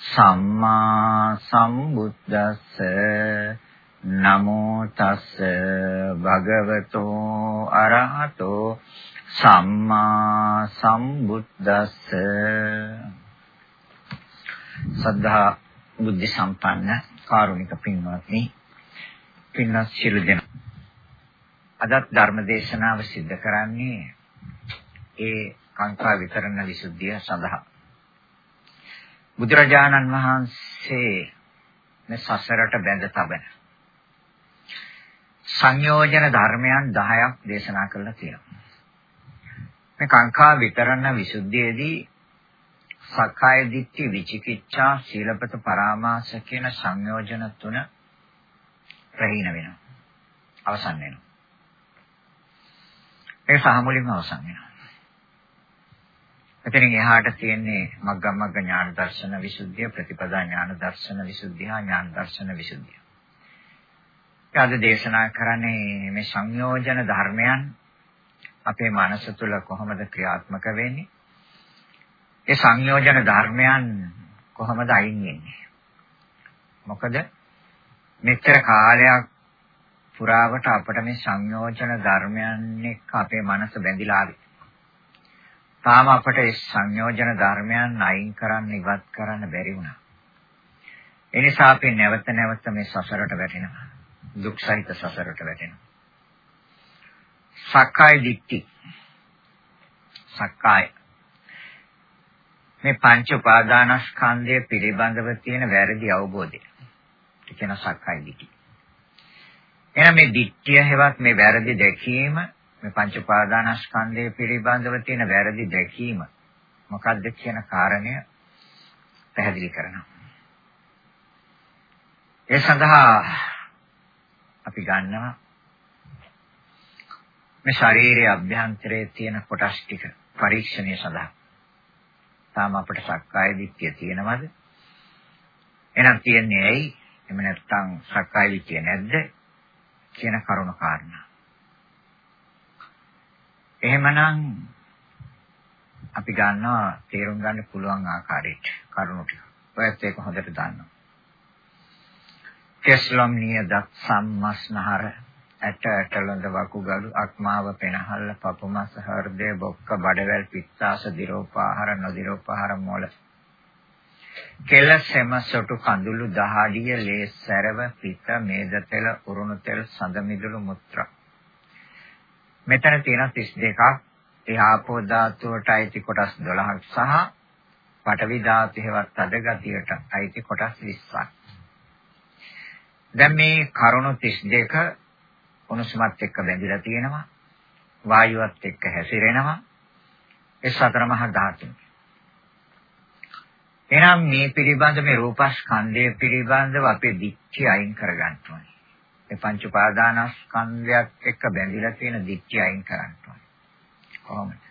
සම්මා සම්බුද්දස්ස නමෝ තස්ස භගවතු අරහතෝ සම්මා සම්බුද්දස්ස සද්ධා බුද්ධ සම්පන්න කාරුණික පින්වත්නි පින්වත් සියලු දෙනා. අදත් ධර්ම දේශනාව සිද්ධ කරන්නේ ඒ කාංකා විතරණ විසුද්ධිය සඳහා. බුදුරජාණන් වහන්සේ මේ සසරට බැඳ තබන සංයෝජන ධර්මයන් 10ක් දේශනා කරලා තියෙනවා මේ කාංකා විතරණ විසුද්ධියේදී සක්කාය දිට්ඨි විචිකිච්ඡා සීලපත පරාමාස කියන සංයෝජන තුන ප්‍රහීන වෙනවා. අවසන් වෙනවා. ඒ සාමුලින්ම අවසන් වෙනවා. එතනින් එහාට තියෙන්නේ මග්ගමග්ග ඥාන දර්ශන විසුද්ධිය ප්‍රතිපදා ඥාන දර්ශන විසුද්ධිය ඥාන දර්ශන විසුද්ධිය. අද දේශනා කරන්නේ මේ සංයෝජන ධර්මයන් අපේ මනස තුළ කොහොමද ක්‍රියාත්මක වෙන්නේ ඒ සංයෝජන ධර්මයන් කොහොමද අයින් වෙන්නේ? මොකද මෙච්චර කාලයක් පුරාවට අපට මේ සංයෝජන ධර්මයන් එක්ක අපේ මනස බැඳිලා ආවේ. තාම අපට ඒ සංයෝජන ධර්මයන් අයින් කරන්න ඉවත් කරන්න බැරි වුණා. ඒ නිසා අපි නැවත නැවත මේ සසරට වැටෙනවා. දුක් සහිත සසරට වැටෙනවා. සක්කාය දිට්ඨි. සක්කාය මේ පංච උපාදානස්කන්ධය පිළිබඳව තියෙන වැරදි අවබෝධය. ඒ කියන සක්කාය දිට්ඨිය. එහෙනම් මේ දිට්ඨිය හෙවත් මේ වැරදි දැකීම මේ පංච උපාදානස්කන්ධය පිළිබඳව තියෙන වැරදි දැකීම මොකක්ද කියන කාරණය පැහැදිලි කරනවා. ඒ සඳහා අපි ගන්නවා මේ ශරීරයේ අභ්‍යන්තරයේ තියෙන කොටස් ටික පරීක්ෂණය සඳහා තාම අපිට සක්කාය දිට්ඨිය තියෙනවද? එහෙනම් තියන්නේ ඇයි? එහෙම නැත්නම් සක්කාය දිට්ඨිය නැද්ද? කියන කරුණ කාරණා. එහෙමනම් අපි ගන්නවා තේරුම් ගන්න පුළුවන් ආකාරයට කරුණු ටික. ඔයත් ඒක හොඳට දන්නවා. කෙස්ලම් නියදක් සම්මස්නහර ඇට ඇටලඳ වකුගඩු අක්මාව පෙනහල්ල පපුමස හෘදය බොක්ක බඩවැල් පිත්තාස දිරෝපාහාර නොදිරෝපාහාර මොළ කෙල සෙම සොටු කඳුළු දහඩිය ලේ සැරව පිත මේද තෙල උරුණු තෙල් සඳ මිදුළු මුත්‍රා මෙතන තියෙන 32ක් ඒ ආපෝ ධාතුවට අයිති කොටස් 12ක් සහ පඨවි ධාතු හේවත් අද ගතියට අයිති කොටස් 20ක් දැන් මේ කරුණු 32 උණුසුමත් එක්ක බැඳිලා තියෙනවා. වායුවත් එක්ක හැසිරෙනවා. ඒ සතර මහා ධාතුන්. එහෙනම් මේ පිළිබඳ මේ රූපස්කන්ධය පිළිබඳව අපේ දික්ටි අයින් කරගන්න ඕනේ. මේ පංච උපාදානස්කන්ධයත් එක්ක බැඳිලා තියෙන දික්ටි අයින් කරන්න ඕනේ. කොහොමද?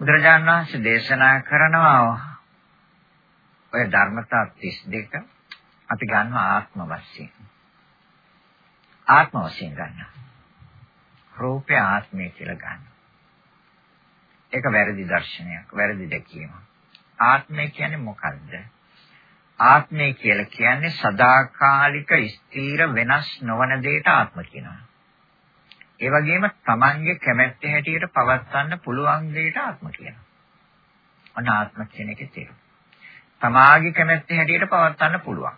බුදුරජාණන් වහන්සේ දේශනා කරනවා ඔය ධර්මතා 32 අපි ගන්නවා ආත්ම වශයෙන්. ආත්ම වශයෙන් ගන්නවා. රූපය ආත්මය කියලා ගන්නවා. ඒක වැරදි දර්ශනයක්, වැරදි දැකීමක්. ආත්මය කියන්නේ මොකද්ද? ආත්මය කියලා කියන්නේ සදාකාලික ස්ථීර වෙනස් නොවන දෙයට ආත්ම කියනවා. ඒ වගේම Tamange කැමැත්ත හැටියට පවත්වන්න පුළුවන් දෙයට ආත්ම කියනවා. අන්න ආත්ම කියන එකේ තේරුම. තමාගේ කැමැත්ත හැටියට පවත්වන්න පුළුවන්.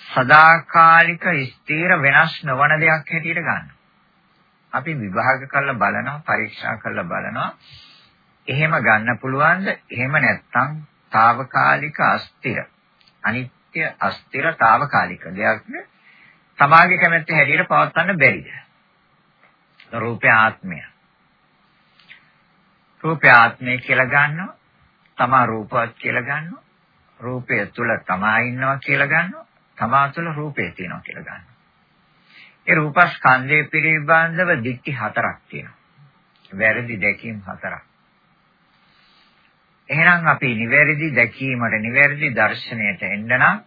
සදාකාලික ස්ථීර වෙනස් නොවන දෙයක් හැටියට ගන්න. අපි විභාග කරලා බලනවා පරීක්ෂා කරලා බලනවා එහෙම ගන්න පුළුවන්ද එහෙම නැත්නම් తాවකාලික අස්තිර අනිත්‍ය අස්තිර తాවකාලික දෙයක් තමාගේ කැමැත්ත හැටියට පවත්වන්න බැරිද රූපය ආත්මය රූපය ආත්මය කියලා ගන්නවා තමා රූපවත් කියලා ගන්නවා රූපය තුල තමා ඉන්නවා කියලා ගන්නවා. තමා තුල රූපය තියෙනවා කියලා ගන්නවා. ඒ රූපස්කන්ධය පිළිබඳව දික්ටි හතරක් තියෙනවා. වැරදි දැකීම් හතරක්. එහෙනම් අපි නිවැරදි දැකීමට නිවැරදි දර්ශනයට එන්න නම්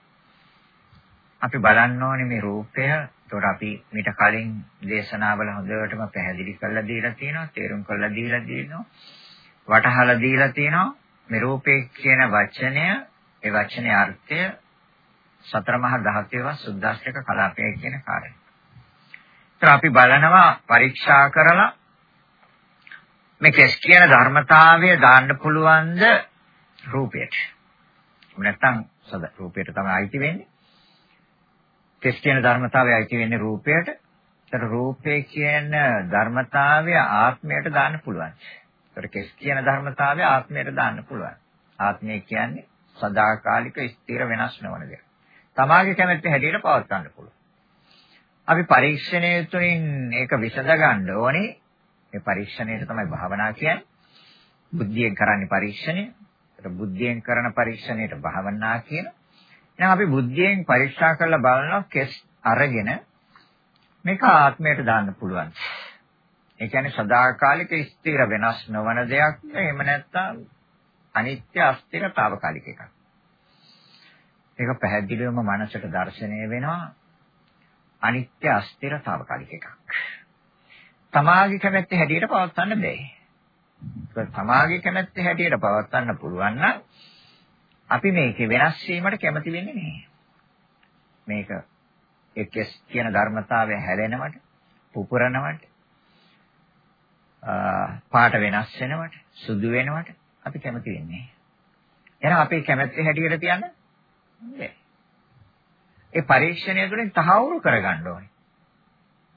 අපි බලන්න ඕනේ මේ රූපය. ඒතකොට අපි මීට කලින් දේශනාවල හොඳටම පැහැදිලි කරලා දීලා තියෙනවා, තේරුම් කරලා දීලා තියෙනවා, වටහලා දීලා තියෙනවා. මේ රූපේ කියන වචනය, ඒ වචනේ අර්ථය සතර මහා ධාතුවේ සුද්දාස්ත්‍රික කලාපය කියන කාර්යය. ඒතර අපි බලනවා පරීක්ෂා කරලා මේ කෙස් කියන ධර්මතාවය දාන්න පුළුවන්ද රූපයට. නැත්තම් සද රූපයට තමයි අයිති වෙන්නේ. කෙස් කියන ධර්මතාවය අයිති වෙන්නේ රූපයට. ඒතර රූපේ කියන ධර්මතාවය ආත්මයට දාන්න පුළුවන්. ඒතර කෙස් කියන ධර්මතාවය ආත්මයට දාන්න පුළුවන්. ආත්මය කියන්නේ සදාකාලික ස්ථිර වෙනස් නොවන දෙයක්. තමාගේ කැමැත්ත හැටියට පවත් ගන්න පුළුවන්. අපි පරීක්ෂණය තුළින් ඒක විසඳ ගන්න ඕනේ. මේ පරීක්ෂණයට තමයි භාවනා කියන්නේ. බුද්ධියෙන් කරන්නේ පරීක්ෂණය. ඒතර බුද්ධියෙන් කරන පරීක්ෂණයට භාවනා කියන. එහෙනම් අපි බුද්ධියෙන් පරීක්ෂා කරලා බලනවා කෙස් අරගෙන මේක ආත්මයට දාන්න පුළුවන්. ඒ කියන්නේ සදාකාලික ස්ථිර වෙනස් නොවන දෙයක්. එහෙම නැත්නම් අනිත්‍ය අස්ථිරතාවකාලික එකක්. ඒක පැහැදිලිවම මනසට දැర్శණය වෙනවා. අනිත්‍ය අස්ථිරතාවකාලික එකක්. තමාගේ කැමැත්ත හැටියට පවත්වන්න බෑ. ඒක තමාගේ කැමැත්ත හැටියට පවත්වන්න පුළුවන් නම් අපි මේකේ වෙනස් වීමට කැමති වෙන්නේ නැහැ. මේක එක්කස් කියන ධර්මතාවය හැලෙනවට, පුපුරනවට, පාට වෙනස් වෙනවට, සුදු වෙනවට අපි කැමති වෙන්නේ නැහැ. එහෙනම් අපේ කැමැත්ත හැටියට තියන්න බෑ. ඒ පරීක්ෂණය තුළින් තහවුරු කරගන්න ඕනේ.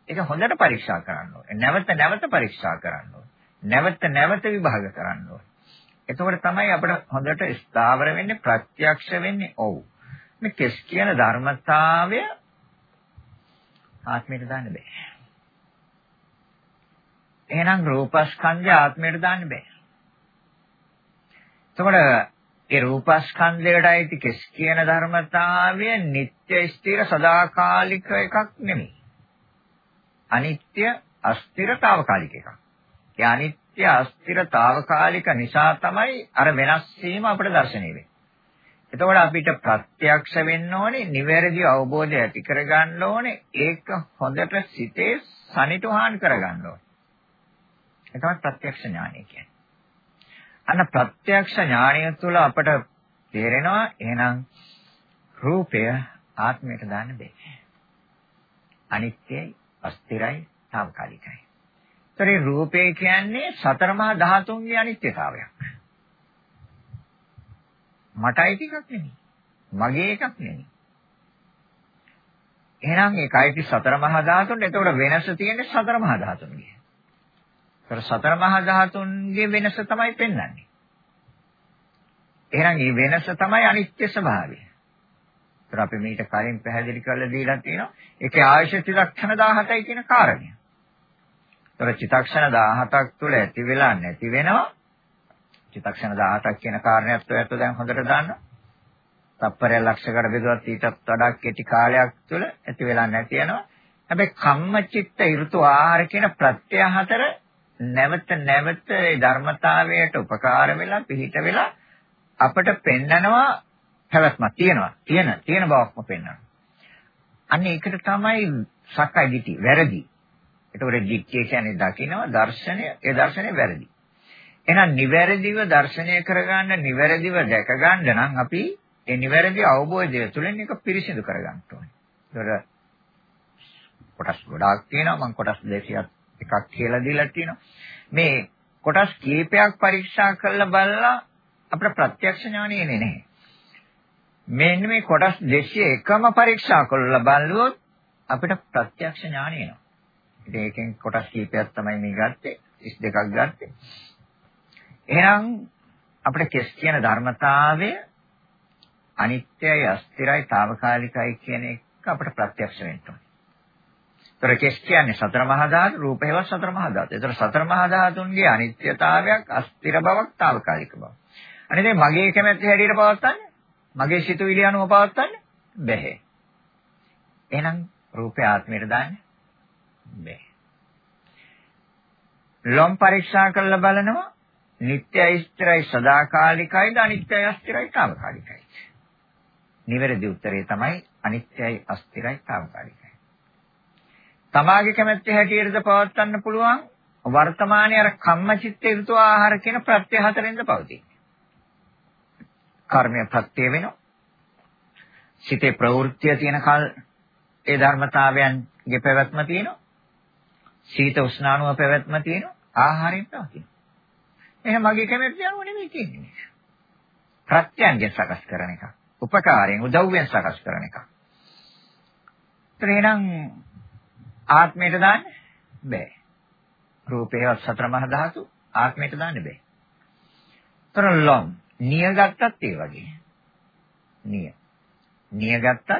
ඒක හොඳට පරීක්ෂා කරන්න ඕනේ. නැවත නැවත පරීක්ෂා කරන්න ඕනේ. නැවත නැවත විභාග කරන්න ඕනේ. එතකොට තමයි අපිට හොඳට ස්ථාවර වෙන්නේ ප්‍රත්‍යක්ෂ වෙන්නේ. ඔව්. මේ කෙස් කියන ධර්මතාවය ආත්මයට දාන්න බෑ. එහෙනම් රූපස්කන්ධය ආත්මයට දාන්න බෑ. එතකොට ඒ රූපස්කන්ධයට අයිති කෙස් කියන ධර්මතාවය නিত্য ස්ථිර සදාකාලික එකක් නෙමෙයි. අනිත්‍ය අස්තිරතාවකාලික එකක්. ඒ අනිත්‍ය අස්තිරතාවකාලික නිසා තමයි අර වෙනස් වීම අපිට දැర్శණය වෙන්නේ. එතකොට අපිට ප්‍රත්‍යක්ෂ වෙන්න ඕනේ, නිවැරදි අවබෝධය ඇති කරගන්න ඕනේ, ඒක හොඳට සිතේ සනිටුහාන් කරගන්න ඕනේ. ඒ තමයි ප්‍රත්‍යක්ෂ ඥානය කියන්නේ. අන්න ප්‍රත්‍යක්ෂ ඥානය තුළ අපට තේරෙනවා එහෙනම් රූපය ආත්මයට දාන්න බෑ. අනිත්‍යයි අස්තිරයි, తాවකාලිකයි. ඒතරේ රූපය කියන්නේ සතර මහා ධාතුන්ගේ අනිත්‍යතාවයක්. මටයි ටිකක් නෙමෙයි. මගේ එකක් නෙමෙයි. එහෙනම් ඒකයි සතර මහා ධාතුන්. එතකොට වෙනස තියෙන්නේ සතර මහා ධාතුන්ගේ. ඒතර සතර මහා ධාතුන්ගේ වෙනස තමයි පෙන්වන්නේ. එහෙනම් මේ වෙනස තමයි අනිත්‍ය ස්වභාවය. ඒතර අපි මේක කලින් පැහැදිලි කරලා දීලා තියෙනවා. ඒකේ ආයශ චිත්තක්ෂණ 17යි කියන කාරණය. ඒතර චිත්තක්ෂණ 17ක් තුල ඇති වෙලා නැති වෙනවා. චිත්තක්ෂණ 17ක් කියන කාරණයක් ඔයත් දැන් හොඳට දන්නවා. තප්පරය ලක්ෂයකට බෙදුවත් ඊටත් වඩා කෙටි කාලයක් තුල ඇති වෙලා නැති වෙනවා. හැබැයි කම්මචිත්ත ඍතු ආහාර කියන ප්‍රත්‍ය හතර නැවත නැවත ඒ ධර්මතාවයට උපකාර වෙලා පිහිට වෙලා අපට පෙන්නනවා පැවැත්මක් තියෙනවා. තියෙන තියෙන බවක්ම පෙන්වනවා. අන්න ඒකට තමයි සක්කාය දිටි වැරදි. ඒතකොට දික්කේ කියන්නේ දකිනවා දර්ශනය ඒ දර්ශනය වැරදි. එහෙනම් නිවැරදිව දර්ශනය කරගන්න නිවැරදිව දැක ගන්න නම් අපි ඒ නිවැරදි අවබෝධය තුළින් එක පිරිසිදු කරගන්න ඕනේ. ඒතකොට කොටස් ගොඩාක් තියෙනවා මම කොටස් 200ක් එකක් කියලා දීලා තියෙනවා. මේ කොටස් කීපයක් පරීක්ෂා කරලා බලලා අපිට ප්‍රත්‍යක්ෂ ඥානෙ එන්නේ නැහැ. මෙන්න මේ කොටස් 201ම පරීක්ෂා කරලා බලුවොත් අපිට ප්‍රත්‍යක්ෂ ඥානය එනවා. ඉතින් ඒකෙන් කොටස් කීපයක් තමයි මේ ගත්තේ 32ක් ගත්තේ. එහෙනම් අපිට කෙස් කියන ධර්මතාවය අනිත්‍යයි අස්තිරයි తాවකාලිකයි කියන එක අපිට ප්‍රත්‍යක්ෂ වෙන්න ඕනේ. ඒතර කෙස් කියන්නේ සතර මහා ධාතු, රූප හේවත් සතර මහා ධාතු. ඒතර සතර මහා ධාතුන්ගේ අනිත්‍යතාවයක්, අස්තිර බවක්, తాවකාලික බවක්. අනේ මගේ කැමැත්ත හැටියට පවත්තන්නේ මගේ සිතුවිලි අනුව පවත්වන්න බැහැ. එහෙනම් රූපේ ආත්මයට දාන්න බැහැ. ලොම් පරීක්ෂා කරලා බලනවා නිට්ටයයි ස්ථිරයි සදාකාලිකයිද අනිත්‍යයි අස්ථිරයි తాවකාලිකයි. නිවැරදි උත්තරේ තමයි අනිත්‍යයි අස්ථිරයි తాවකාලිකයි. තමාගේ කැමැත්ත හැටියටද පවත්වන්න පුළුවන් වර්තමානයේ අර කම්මචිත්ත ඍතු ආහාර කියන ප්‍රත්‍ය හතරෙන්ද පවතින්නේ. කර්මය ප්‍රත්‍ය වෙනවා. සිතේ ප්‍රවෘත්තිය තියෙන කල් ඒ ධර්මතාවයන්ගේ පැවැත්ම තියෙනවා. සීත උෂ්ණානුව පැවැත්ම තියෙනවා. ආහාරයෙන් පවතිනවා. එහෙනම් මගේ කැමැත්ත යනුව නෙමෙයි තියෙන්නේ. ප්‍රත්‍යයන්ගෙන් සකස් කරන එක. උපකාරයෙන් උදව්වෙන් සකස් කරන එක. එහෙනම් ආත්මයට දාන්න බෑ. රූපේවත් සතර මහා ධාතු ආත්මයට දාන්න බෑ. තරලම් නිය ගත්තත් ඒ වගේ. නිය. නිය ගත්තත්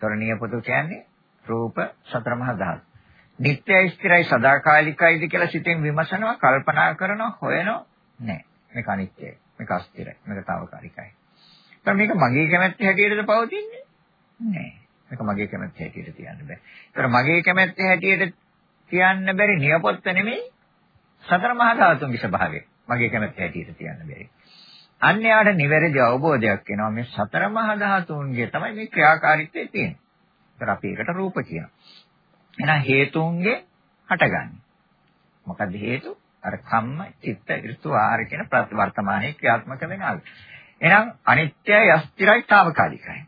තොර නිය පොතු කියන්නේ රූප සතර මහා ධාතු. නිට්ටයයි ස්ථිරයි සදාකාලිකයිද කියලා සිතෙන් විමසනවා කල්පනා කරනවා හොයනවා නෑ. මේක අනිත්‍යයි. මේක අස්ථිරයි. මේක తాවකාලිකයි. දැන් මේක මගේ කැමැත්ත හැටියටද පවතින්නේ? නෑ. මේක මගේ කැමැත්ත හැටියට තියන්න බෑ. ඒතර මගේ කැමැත්ත හැටියට තියන්න බැරි නියපොත්ත නෙමෙයි සතර මහා ධාතුන්ගේ ස්වභාවය. මගේ කැමැත්ත හැටියට තියන්න බැරි. අන්‍යයට නිවැරදි අවබෝධයක් එනවා මේ සතර මහා ධාතුන්ගේ තමයි මේ ක්‍රියාකාරීත්වය තියෙන්නේ. ඒතර අපි ඒකට රූප කියනවා. එහෙනම් හේතුන්ගේ හටගන්නේ. මොකද හේතු? අර කම්ම, චිත්ත, ඍතු, ආහාර කියන වර්තමානයේ ක්‍රියාත්මක වෙනවා. එහෙනම් අනිත්‍යයි, අස්තිරයි, తాවකාලිකයි.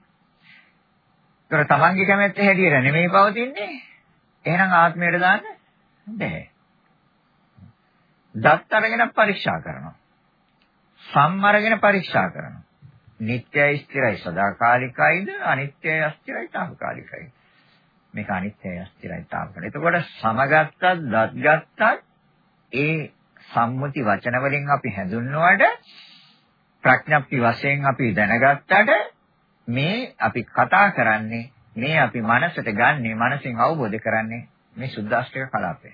ඒතර තමන්ගේ කැමැත්ත හැටියට නෙමෙයි පවතින්නේ. එහෙනම් ආත්මයට දාන්න බැහැ. දත් අරගෙන පරීක්ෂා කරනවා. සම් අරගෙන පරීක්ෂා කරනවා. නිට්ටයයි ස්ථිරයි සදාකාලිකයිද අනිත්‍යයි අස්ථිරයි తాවකාලිකයි. මේක අනිත්‍යයි අස්ථිරයි తాවකාලිකයි. එතකොට සමගත්තත් දත් ගත්තත් ඒ සම්මුති වචන වලින් අපි හැඳුන්වුවාට ප්‍රඥප්ති වශයෙන් අපි දැනගත්තට මේ අපි කතා කරන්නේ මේ අපි මනසට ගන්නේ මනසෙන් අවබෝධ කරන්නේ මේ සුද්දාෂ්ටක කලාපය.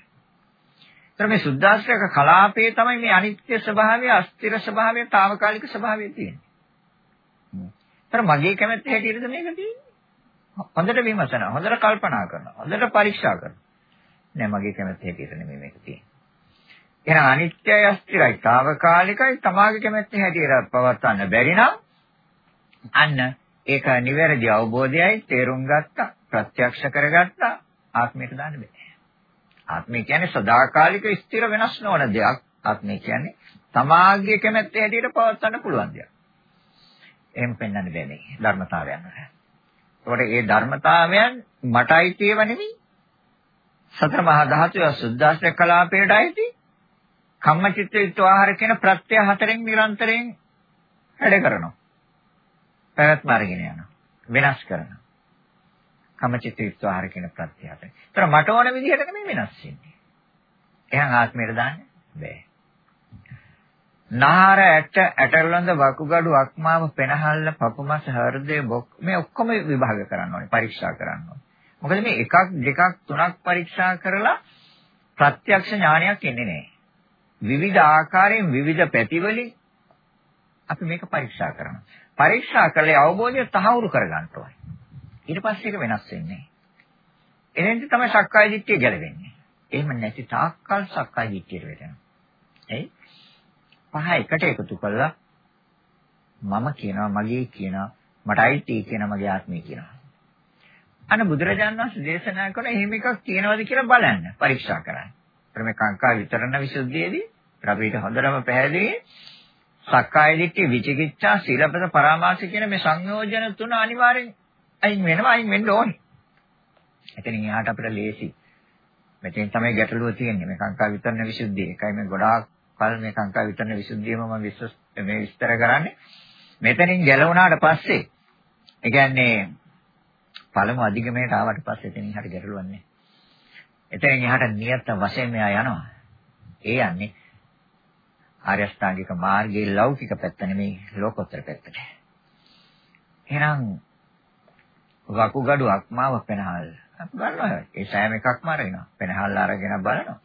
ඒතර මේ සුද්දාෂ්ටක කලාපයේ තමයි මේ අනිත්‍ය ස්වභාවය, අස්තිර ස්වභාවය, తాවකාලික ස්වභාවය තියෙන්නේ. ඒතර මගේ කැමැත්ත හැටියටද මේක තියෙන්නේ? හොඳට විමසනවා, හොඳට කල්පනා කරනවා, හොඳට පරීක්ෂා කරනවා. නෑ මගේ කැමැත්ත හැටියට නෙමෙයි මේක තියෙන්නේ. එහෙනම් අනිත්‍යයි අස්තිරයි తాවකාලිකයි තමාගේ කැමැත්තෙන් හැටියට පවත්වන්න බැරි නම් අන්න ඒක නිවැරදි අවබෝධයයි තේරුම් ගත්තා ප්‍රත්‍යක්ෂ කරගත්තා ආත්මයට දාන්න බෑ ආත්මය කියන්නේ සදාකාලික ස්ථිර වෙනස් නොවන දෙයක් ආත්මය කියන්නේ තමාගේ කැමැත්ත හැටියට පවත්වන්න පුළුවන් දෙයක් එහෙම පෙන්වන්න බෑ මේ ධර්මතාවයන් වල ඒකට ඒ ධර්මතාවයන් මටයි තේව නෙමෙයි සතර මහා ධාතුය සුද්දාස්ත්‍ර කලාපයට අයිති කම්මචිත්ත විත්වාහාර කියන ප්‍රත්‍ය හතරෙන් නිරන්තරයෙන් වැඩ කරනවා. පැවැත්ම අරගෙන යනවා. වෙනස් කරනවා. කම්මචිත්ත විත්වාහාර කියන ප්‍රත්‍ය හතර. ඒතර මට ඕන විදිහට නෙමෙයි වෙනස් වෙන්නේ. එහෙනම් ආත්මයට දාන්නේ බෑ. නාර ඇට ඇටලඳ වකුගඩු අක්මාව පෙනහල්ල පපුමස හෘදය බොක් මේ ඔක්කොම විභාග කරන්න ඕනේ පරීක්ෂා කරන්න ඕනේ. මොකද මේ එකක් දෙකක් තුනක් පරීක්ෂා කරලා ප්‍රත්‍යක්ෂ ඥානයක් එන්නේ නැහැ. විවිධ ආකාරයෙන් විවිධ පැතිවලින් අපි මේක පරීක්ෂා කරනවා. පරීක්ෂා කළේ අවබෝධය තහවුරු කරගන්න ඕනේ. ඊට පස්සේ ඒක වෙනස් වෙන්නේ. එහෙනම් තමයි සක්කාය දිට්ඨිය ගැලවෙන්නේ. එහෙම නැති තාක්කල් සක්කාය දිට්ඨියට වැටෙනවා. එයි පහ එකට එකතු කළා මම කියනවා මගේ කියනවා මට අයිති කියනවා මගේ ආත්මය කියනවා. අන්න බුදුරජාණන් වහන්සේ දේශනා කරන එහෙම එකක් කියනවාද කියලා බලන්න පරීක්ෂා කරන්න. ප්‍රමේ කාංකා විතරණ විසුද්ධියේදී අපිට හොඳටම පැහැදිලි සක්කාය දිට්ඨි විචිකිච්ඡා සීලපද පරාමාස කියන මේ සංයෝජන තුන අනිවාර්යෙන් අයින් වෙනවා අයින් වෙන්න ඕනේ. එතනින් එහාට අපිට ලේසි. මෙතෙන් තමයි ගැටලුව තියෙන්නේ මේ කාංකා විතරණ විසුද්ධිය. ඒකයි මේ ගොඩාක් කල් මේ කාංකා විතරණ විසුද්ධියම මම විශ්වාස මේ විස්තර කරන්නේ. මෙතනින් ගැලවුණාට පස්සේ ඒ කියන්නේ පළමු අධිගමයට ආවට පස්සේ එතනින් හරි ගැටලුවක් නැහැ. එතනින් එහාට නියත වශයෙන් මෙයා යනවා. ඒ යන්නේ ආර්ය අෂ්ටාංගික මාර්ගයේ ලෞකික පැත්ත නෙමෙයි ලෝකෝත්තර පැත්තට. එහෙනම් වකුගඩුවක් මාව පෙනහල්. ගන්නවා ඒ සෑම එකක්ම අරගෙනවා පෙනහල් අරගෙන බලනවා.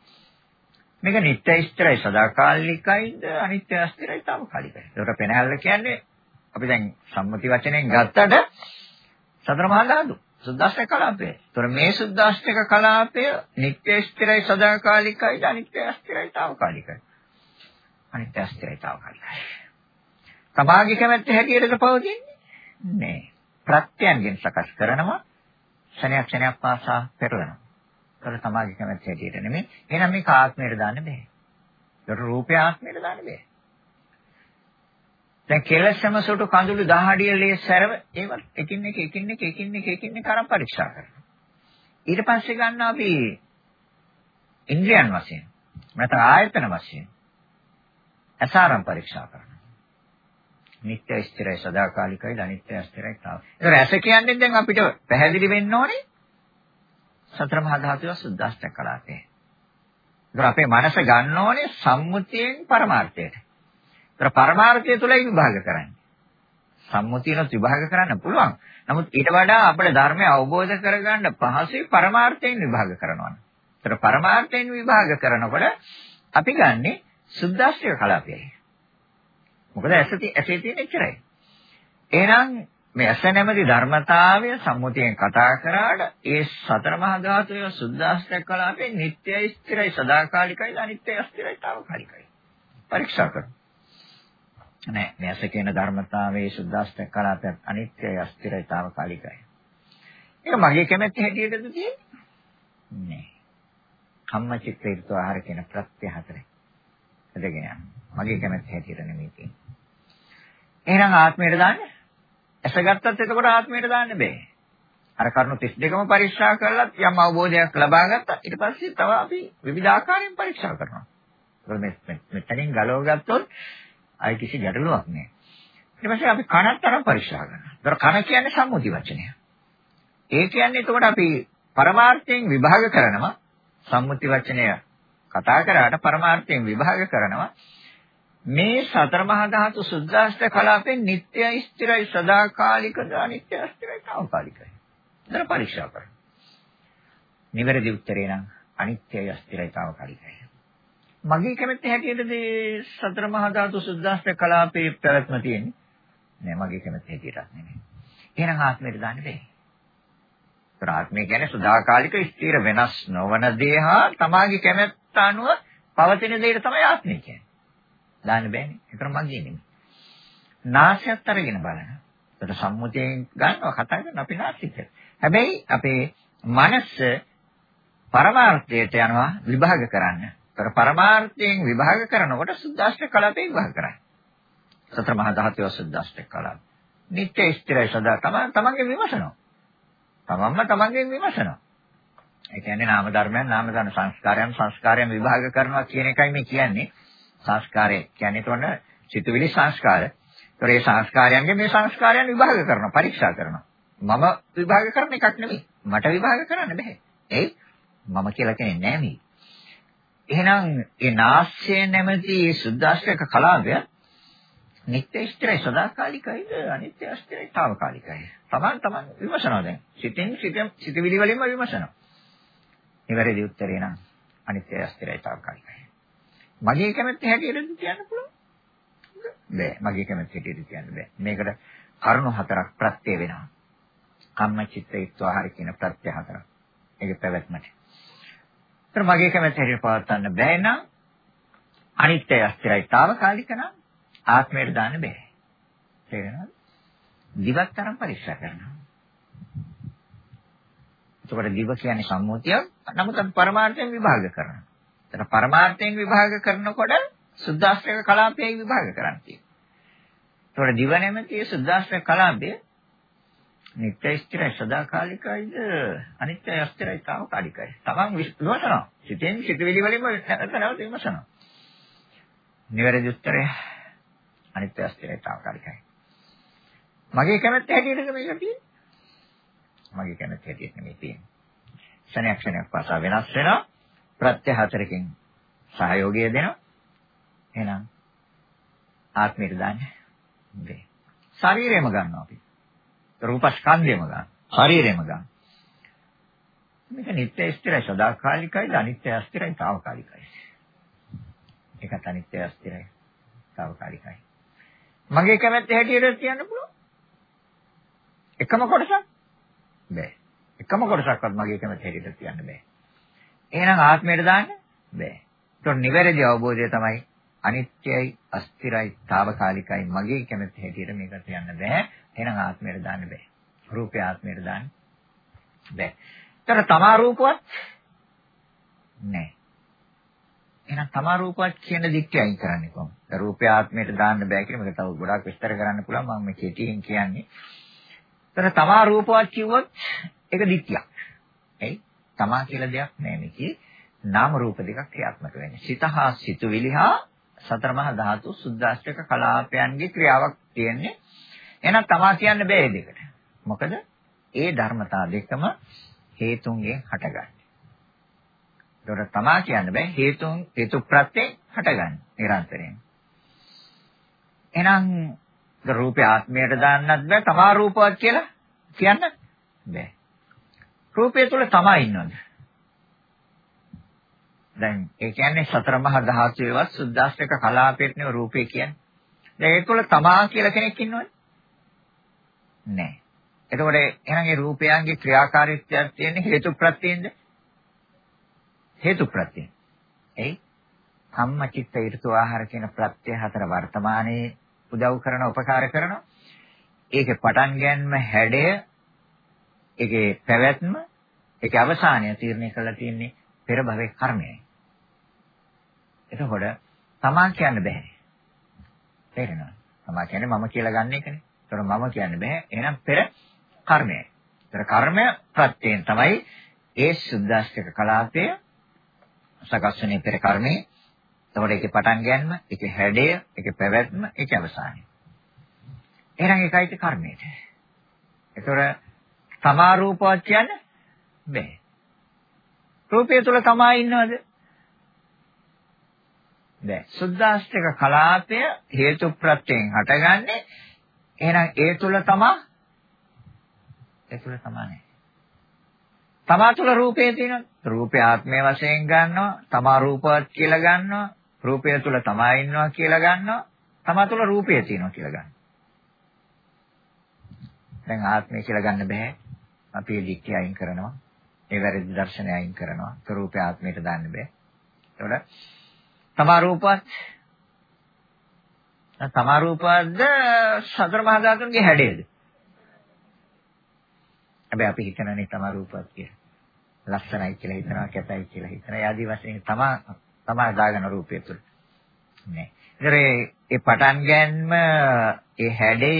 මේක නිත්‍ය ස්ථිරයි සදාකාලිකයිද අනිත්‍ය ස්ථිරයි තම කාලිකයි. ඒකට පෙනහල් කියන්නේ අපි දැන් සම්මති වචනයෙන් ගත්තට සතර මහා ධාතු සුද්දාෂ්ටක කලාපය. ඒතර මේ සුද්දාෂ්ටක කලාපය නිත්‍ය ස්ථිරයි සදාකාලිකයිද අනිත්‍ය ස්ථිරයි තම කාලිකයි. අනිත්‍ය ස්ථිරයි තම කාලිකයි. සමාජික මැත්තේ හැටියටද පවතින්නේ? නෑ. ප්‍රත්‍යයන්ගෙන් සකස් කරනවා ක්ෂණයක් ක්ෂණයක් පාසා පෙරලනවා. ඒතර තමාගේ කැමැත්ත හැටියට නෙමෙයි. එහෙනම් මේක ආත්මයට දාන්න බෑ. ඒතර රූපය ආත්මයට දාන්න බෑ. දැන් කෙලසම සොටු කඳුළු දහඩිය ලේ සැරව ඒවත් එකින් එක එකින් එක එකින් එක එකින් එක අරන් පරීක්ෂා කරනවා. ඊට පස්සේ ගන්න අපි ඉන්ද්‍රියන් වශයෙන් නැත්නම් ආයතන වශයෙන් අසාරම් පරීක්ෂා කරනවා. නිත්‍ය ස්ථිරයි සදාකාලිකයි අනිත්‍ය ස්ථිරයි තාව. ඒක රස කියන්නේ දැන් අපිට පැහැදිලි වෙන්න ඕනේ සතර මහා ධාතුව සුද්දාෂ්ටක කලාපේ. ඒක අපේ මනස ගන්න ඕනේ සම්මුතියෙන් පරමාර්ථයට. ඒතර පරමාර්ථය තුලයි විභාග කරන්නේ. සම්මුතියනොත් විභාග කරන්න පුළුවන්. නමුත් ඊට වඩා අපේ ධර්මය අවබෝධ කරගන්න පහසුයි පරමාර්ථයෙන් විභාග කරනවා. ඒතර පරමාර්ථයෙන් විභාග කරනකොට අපි ගන්නෙ සුද්දාස්ත්‍රික කලාපයයි. මොකද ඇසති ඇසේ තියෙන එච්චරයි. එහෙනම් මේ ඇස නැමැති ධර්මතාවය සම්මුතියෙන් කතා කරාට ඒ සතර මහා ධාතුවේ සුද්දාස්ත්‍රික කලාපේ නිට්ටයයි ස්ථිරයි සදාකාලිකයි අනිත්‍යයි අස්ථිරයි తాවකාලිකයි. පරීක්ෂා කරමු. නෑ මෙස කියන ධර්මතාවයේ සුද්දාස්තක කලාපයක් අනිත්‍යයි අස්තිරයි తాවකාලිකයි. ඒක මගේ කැමැත්ත හැටියටද තියෙන්නේ? නෑ. කම්මචිත්ත ඍතු ආහාර කියන ප්‍රත්‍ය හතරේ. එදගෙන යන. මගේ කැමැත්ත හැටියට නෙමෙයි තියෙන්නේ. එහෙනම් ආත්මයට දාන්නේ? ඇස ගත්තත් එතකොට ආත්මයට දාන්න බෑ. අර කරුණු 32ම පරීක්ෂා කළත් යම් අවබෝධයක් ලබා ගත්තා. ඊට පස්සේ තව අපි විවිධ ආකාරයෙන් පරීක්ෂා කරනවා. ඒක මෙතනින් ගලව ගත්තොත් ආයි කිසි ගැටලුවක් නෑ. ඊට පස්සේ අපි කනත් තරම් පරික්ෂා කරනවා. ඒතර කන කියන්නේ සම්මුති වචනය. ඒ කියන්නේ එතකොට අපි පරමාර්ථයෙන් විභාග කරනවා සම්මුති වචනය කතා කරාට පරමාර්ථයෙන් විභාග කරනවා මේ සතර මහා ධාතු සුද්ධාෂ්ට කලාපෙන් නිට්ටයයි ස්ථිරයි සදාකාලිකද අනිත්‍ය ස්ථිරයි తాවකාලිකයි. ඒතර පරීක්ෂා කරනවා. නිවැරදි උත්තරේ නම් අනිත්‍යයි ස්ථිරයි తాවකාලිකයි. මගේ කැමැත්ත හැටියටද සතර මහා ධාතු සුද්දාස්ත්‍ර කලාපේ පැවැත්ම තියෙන්නේ. නෑ මගේ කැමැත්ත හැටියටත් නෙමෙයි. එහෙනම් ආත්මයට දාන්න බෑ. ප්‍රාත්මය කියන්නේ සදාකාලික ස්ථිර වෙනස් නොවන දේ හා තමාගේ කැමැත්ත අනුව පවතින දෙයට තමයි ආත්මය කියන්නේ. දාන්න බෑනේ. ඒතර මගේ නෙමෙයි. නාසයත් අරගෙන බලන්න. ඒතර සම්මුතියෙන් ගන්නවා කතා කරන අපි නාසික. හැබැයි අපේ මනස පරමාර්ථයට යනවා විභාග කරන්න. ඒතර පරමාර්ථයෙන් විභාග කරනකොට සුද්දාෂ්ටක කලාපේ විභාග කරන්නේ. සතර මහා ධාතුව සුද්දාෂ්ටක කලාප. නිත්‍ය ස්ථිරයි සදා තම තමන්ගේ විමසනවා. තමන්ම තමන්ගෙන් විමසනවා. ඒ කියන්නේ නාම ධර්මයන් නාම ධර්ම සංස්කාරයන් සංස්කාරයන් විභාග කරනවා කියන එකයි මේ කියන්නේ. සංස්කාරය කියන්නේ තොන සිතුවිලි සංස්කාර. ඒතර මේ සංස්කාරයන්ගේ මේ සංස්කාරයන් විභාග කරනවා පරීක්ෂා කරනවා. මම විභාග කරන එකක් නෙමෙයි. මට විභාග කරන්න බෑ. ඒ මම කියලා කෙනෙක් නෑ මේ. එහෙනම් ඒ නාස්‍ය නැමැති සුද්දාස්ත්‍රක කලාවය නිත්‍ය ස්ථිරයි සදාකාලිකයිද අනිත්‍ය ස්ථිරයි తాවකාලිකයි. Taman taman විමසනවා දැන්. සිතින් සිතම් සිතවිලි වලින්ම විමසනවා. නිවැරදි උත්තරේ නම් අනිත්‍ය ස්ථිරයි తాවකාලිකයි. මගේ කැමැත්ත හැටියටද කියන්න පුළුවන්? බෑ. මගේ කැමැත්ත හැටියට කියන්න බෑ. මේකට කරුණු හතරක් ප්‍රත්‍ය වෙනවා. කම්ම චිත්ත ඊත්වාහාර කියන ප්‍රත්‍ය හතරක්. ඒක පැවැත්මට. ඒතර මගේ කැමැත්ත හැටියට පවත්වන්න බෑ නම් අනිත්‍ය අස්තිරයි తాවකාලික නම් ආත්මයට දාන්න බෑ. තේරෙනවද? දිවක් තරම් පරික්ෂා කරනවා. එතකොට දිව කියන්නේ සම්මුතියක්. නමුත් අපි පරමාර්ථයෙන් විභාග කරනවා. එතන පරමාර්ථයෙන් විභාග කරනකොට සුද්දාස්ත්‍රක කලාපයයි විභාග කරන්නේ. එතකොට දිව නැමැති සුද්දාස්ත්‍රක කලාපය නිත්‍ය ස්ථිරයි සදාකාලිකයිද අනිත්‍ය අස්ථිරයි తాවකාලිකයි. තමන් විමසනවා. සිතෙන් සිතවිලි වලින්ම නැවත නැවත විමසනවා. නිවැරදි උත්තරය අනිත්‍ය අස්ථිරයි తాවකාලිකයි. මගේ කැමැත්ත හැටියට මේක තියෙන්නේ. මගේ කැමැත්ත හැටියට නෙමෙයි තියෙන්නේ. ක්ෂණයක් ක්ෂණයක් පාසා වෙනස් වෙනවා. ප්‍රත්‍ය හතරකින් සහයෝගය දෙනවා. එහෙනම් ආත්මයට දාන්නේ. මේ ශරීරයම ගන්නවා අපි. රූපස්කන්ධයම ගන්න. ශරීරයම ගන්න. මේක නිත්‍ය ස්ථිරයි සදාකාලිකයි අනිත්‍ය අස්ථිරයි తాවකාලිකයි. ඒකත් අනිත්‍ය අස්ථිරයි తాවකාලිකයි. මගේ කැමැත්ත හැටියට කියන්න පුළුවන්. එකම කොටසක් බෑ. එකම කොටසක්වත් මගේ කැමැත්ත හැටියට කියන්න බෑ. එහෙනම් ආත්මයට දාන්න බෑ. ඒතකොට නිවැරදි අවබෝධය තමයි අනිත්‍යයි, අස්තිරයි, తాවකාලිකයි මගේ කැමැත්ත හැටියට මේකට යන්න බෑ. එහෙනම් ආත්මයට දාන්න බෑ. රූපය ආත්මයට දාන්න බෑ. ඒතර තමා රූපවත් නෑ. එහෙනම් තමා රූපවත් කියන දික්කේ අයින් කරන්නේ කොහොමද? රූපය ආත්මයට දාන්න බෑ කියලා මේක තව ගොඩාක් විස්තර කරන්න පුළුවන් මම මේ කෙටියෙන් කියන්නේ. ඒතර තමා රූපවත් කිව්වොත් ඒක දික්කයක්. එයි තමා කියලා දෙයක් නෑ මේකේ. නාම රූප දෙකක් ක්‍රියාත්මක වෙන්නේ. සිත හා සිතුවිලි හා සතර මහා ධාතු සුද්දාෂ්ටක කලාපයන්ගේ ක්‍රියාවක් තියෙන්නේ. එහෙනම් තමා කියන්න බෑ මේ දෙකට. මොකද ඒ ධර්මතා දෙකම හේතුන්ගෙන් හටගන්නේ. ඒතකොට තමා කියන්න බෑ හේතුන් හේතු ප්‍රත්‍යයෙන් හටගන්නේ නිරන්තරයෙන්. එහෙනම් රූපේ ආත්මයට දාන්නත් බෑ තමා රූපවත් කියලා කියන්න බෑ. රූපය තුල තමා ඉන්නවද? දැන් ඒ කියන්නේ සතර මහා ධාතුවේවත් සුද්දාස්තක කලාපයටනේ රූපේ කියන්නේ. දැන් ඒක තුළ තමා කියලා කෙනෙක් ඉන්නවද? නැහැ. එතකොට එහෙනම් ඒ රූපයන්ගේ ක්‍රියාකාරීත්වයක් තියෙන්නේ හේතු ප්‍රත්‍යයෙන්ද? හේතු ප්‍රත්‍යයෙන්. එයි කම්මචිත්ත ඍතු ආහාර කියන ප්‍රත්‍ය හතර වර්තමානයේ උදව් කරන උපකාර කරනවා. ඒකේ පටන් ගැනීම හැඩය ඒකේ පැවැත්ම ඒකේ අවසානය තීරණය කරලා තියෙන්නේ පෙර භවයේ කර්මයයි. එතකොට තමා කියන්න බෑ. තේරෙනවද? තමා කියන්නේ මම කියලා ගන්න එකනේ. ඒතර මම කියන්න බෑ. එහෙනම් පෙර කර්මයයි. ඒතර කර්මය ප්‍රත්‍යයෙන් තමයි ඒ සුද්දාස්තික කලාපය සකස් වෙන්නේ පෙර කර්මයේ. එතකොට ඒකේ පටන් ගැනීම, ඒකේ හැඩය, ඒකේ පැවැත්ම, ඒකේ අවසානය. එහෙනම් ඒකයි කර්මයට. ඒතර තමා රූපවත් කියන්නේ බෑ. රූපය තුල තමා ඉන්නවද? බෑ. සුද්දාස්තික කලාපය හේතු ප්‍රත්‍යයෙන් හටගන්නේ. එහෙනම් ඒ තුල තමා ඒ තුල තමා නැහැ. තමා තුල රූපේ තියෙනවා. රූපේ ආත්මය වශයෙන් ගන්නවා. තමා රූපවත් කියලා ගන්නවා. රූපය තුල තමා ඉන්නවා කියලා ගන්නවා. තමා තුල රූපය තියෙනවා කියලා ගන්නවා. දැන් ආත්මය කියලා ගන්න බෑ. අපි ඒ දික්කය අයින් කරනවා. ඒ වැරදි දර්ශනය අයින් කරනවා. ඒ රූපය ආත්මයට දාන්න බෑ. ඒතකොට තමා රූපවත් තමා රූපවත්ද සතර මහා ධාතුන්ගේ හැඩයේද? හැබැයි අපි හිතනනේ තමා රූපවත් කියලා. ලස්සනයි කියලා හිතනවා, කැතයි කියලා හිතනවා. ආදී වශයෙන් තමා තමා දාගෙන රූපය තුල. නෑ. ඒතරේ ඒ පටන් ගැනීම, ඒ හැඩය,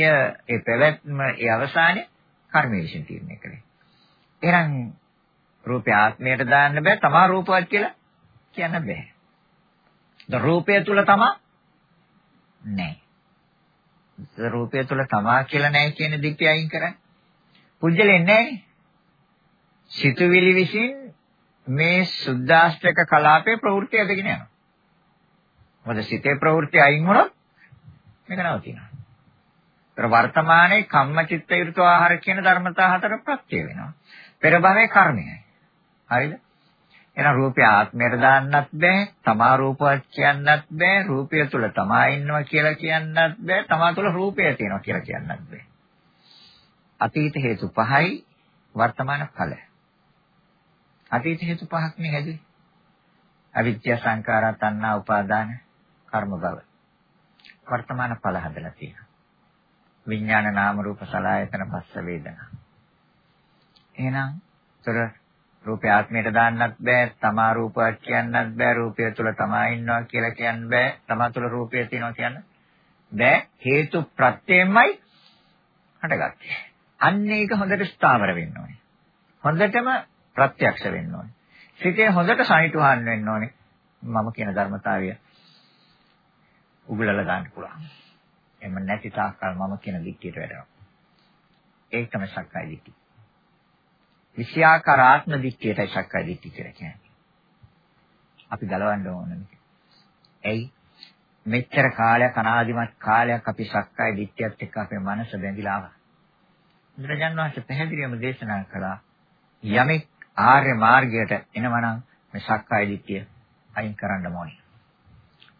ඒ පැවැත්ම, ඒ අවසානය කර්මයේ විසින් තීරණය කළේ. එහෙනම් රූපය ආත්මයට දාන්න බෑ, තමා රූපවත් කියලා කියන්න බෑ. ද රූපය තුල තමා නැහැ. රූපය තුල තමා කියලා නැහැ කියන දෙක අයින් කරන්නේ. පුජ්‍යලෙන්නේ නැහැ. සිතුවිලි විසින් මේ සුද්දාෂ්ටක කලාපේ ප්‍රවෘත්ති ඇදගෙන යනවා. මොකද සිතේ ප්‍රවෘත්ති අයින් වුණොත් මේක නවතිනවා. ඒතර වර්තමානයේ කම්මචිත්ත ඍතු ආහාර කියන ධර්මතා හතර ප්‍රත්‍ය වෙනවා. පෙර භවයේ කර්මයයි. හරිද? එහෙනම් රූපය ආත්මයට දාන්නත් බෑ, තමා රූපවත් කියන්නත් බෑ, රූපය තුල තමා ඉන්නවා කියලා කියන්නත් බෑ, තමා තුල රූපය තියෙනවා කියලා කියන්නත් බෑ. අතීත හේතු පහයි වර්තමාන ඵල. අතීත හේතු පහක් නේ හැදුවේ. අවිද්‍යා සංඛාරා තණ්හා උපාදාන කර්ම භව. වර්තමාන ඵල හදලා තියෙනවා. විඥාන නාම රූප සලආයතන පස්ස වේදනා. එහෙනම් තොර රූපය ආත්මයට දාන්නත් බෑ තමා රූපයක් කියන්නත් බෑ රූපය තුල තමා ඉන්නවා කියලා කියන්න බෑ තමා තුල රූපය තියෙනවා කියන්න බෑ. හේතු ප්‍රත්‍යයෙන්මයි හටගත්තේ. අන්න ඒක හොඳට ස්ථාවර වෙන්න ඕනේ. හොඳටම ප්‍රත්‍යක්ෂ වෙන්න ඕනේ. සිතේ හොඳට සනිටුහන් වෙන්න ඕනේ. මම කියන ධර්මතාවය උගලලා ගන්න පුළුවන්. එහෙම නැති තාක්කල් මම කියන දික්කියට වැඩනවා ඒක තමයි සක්කාය දිට්ඨිය විෂයාකාරාත්ම දිට්ඨියටයි සක්කාය දිට්ඨිය කියලා කියන්නේ. අපි ගලවන්න ඕන මේක. ඇයි? මෙච්චර කාලයක් අනාදිමත් කාලයක් අපි සක්කාය දිට්ඨියත් එක්ක අපේ මනස බැඳිලා ආවා. බුදුරජාන් වහන්සේ පැහැදිලිවම දේශනා කළා යමෙක් ආර්ය මාර්ගයට එනවනම් මේ සක්කාය දිට්ඨිය අයින් කරන්න ඕනේ.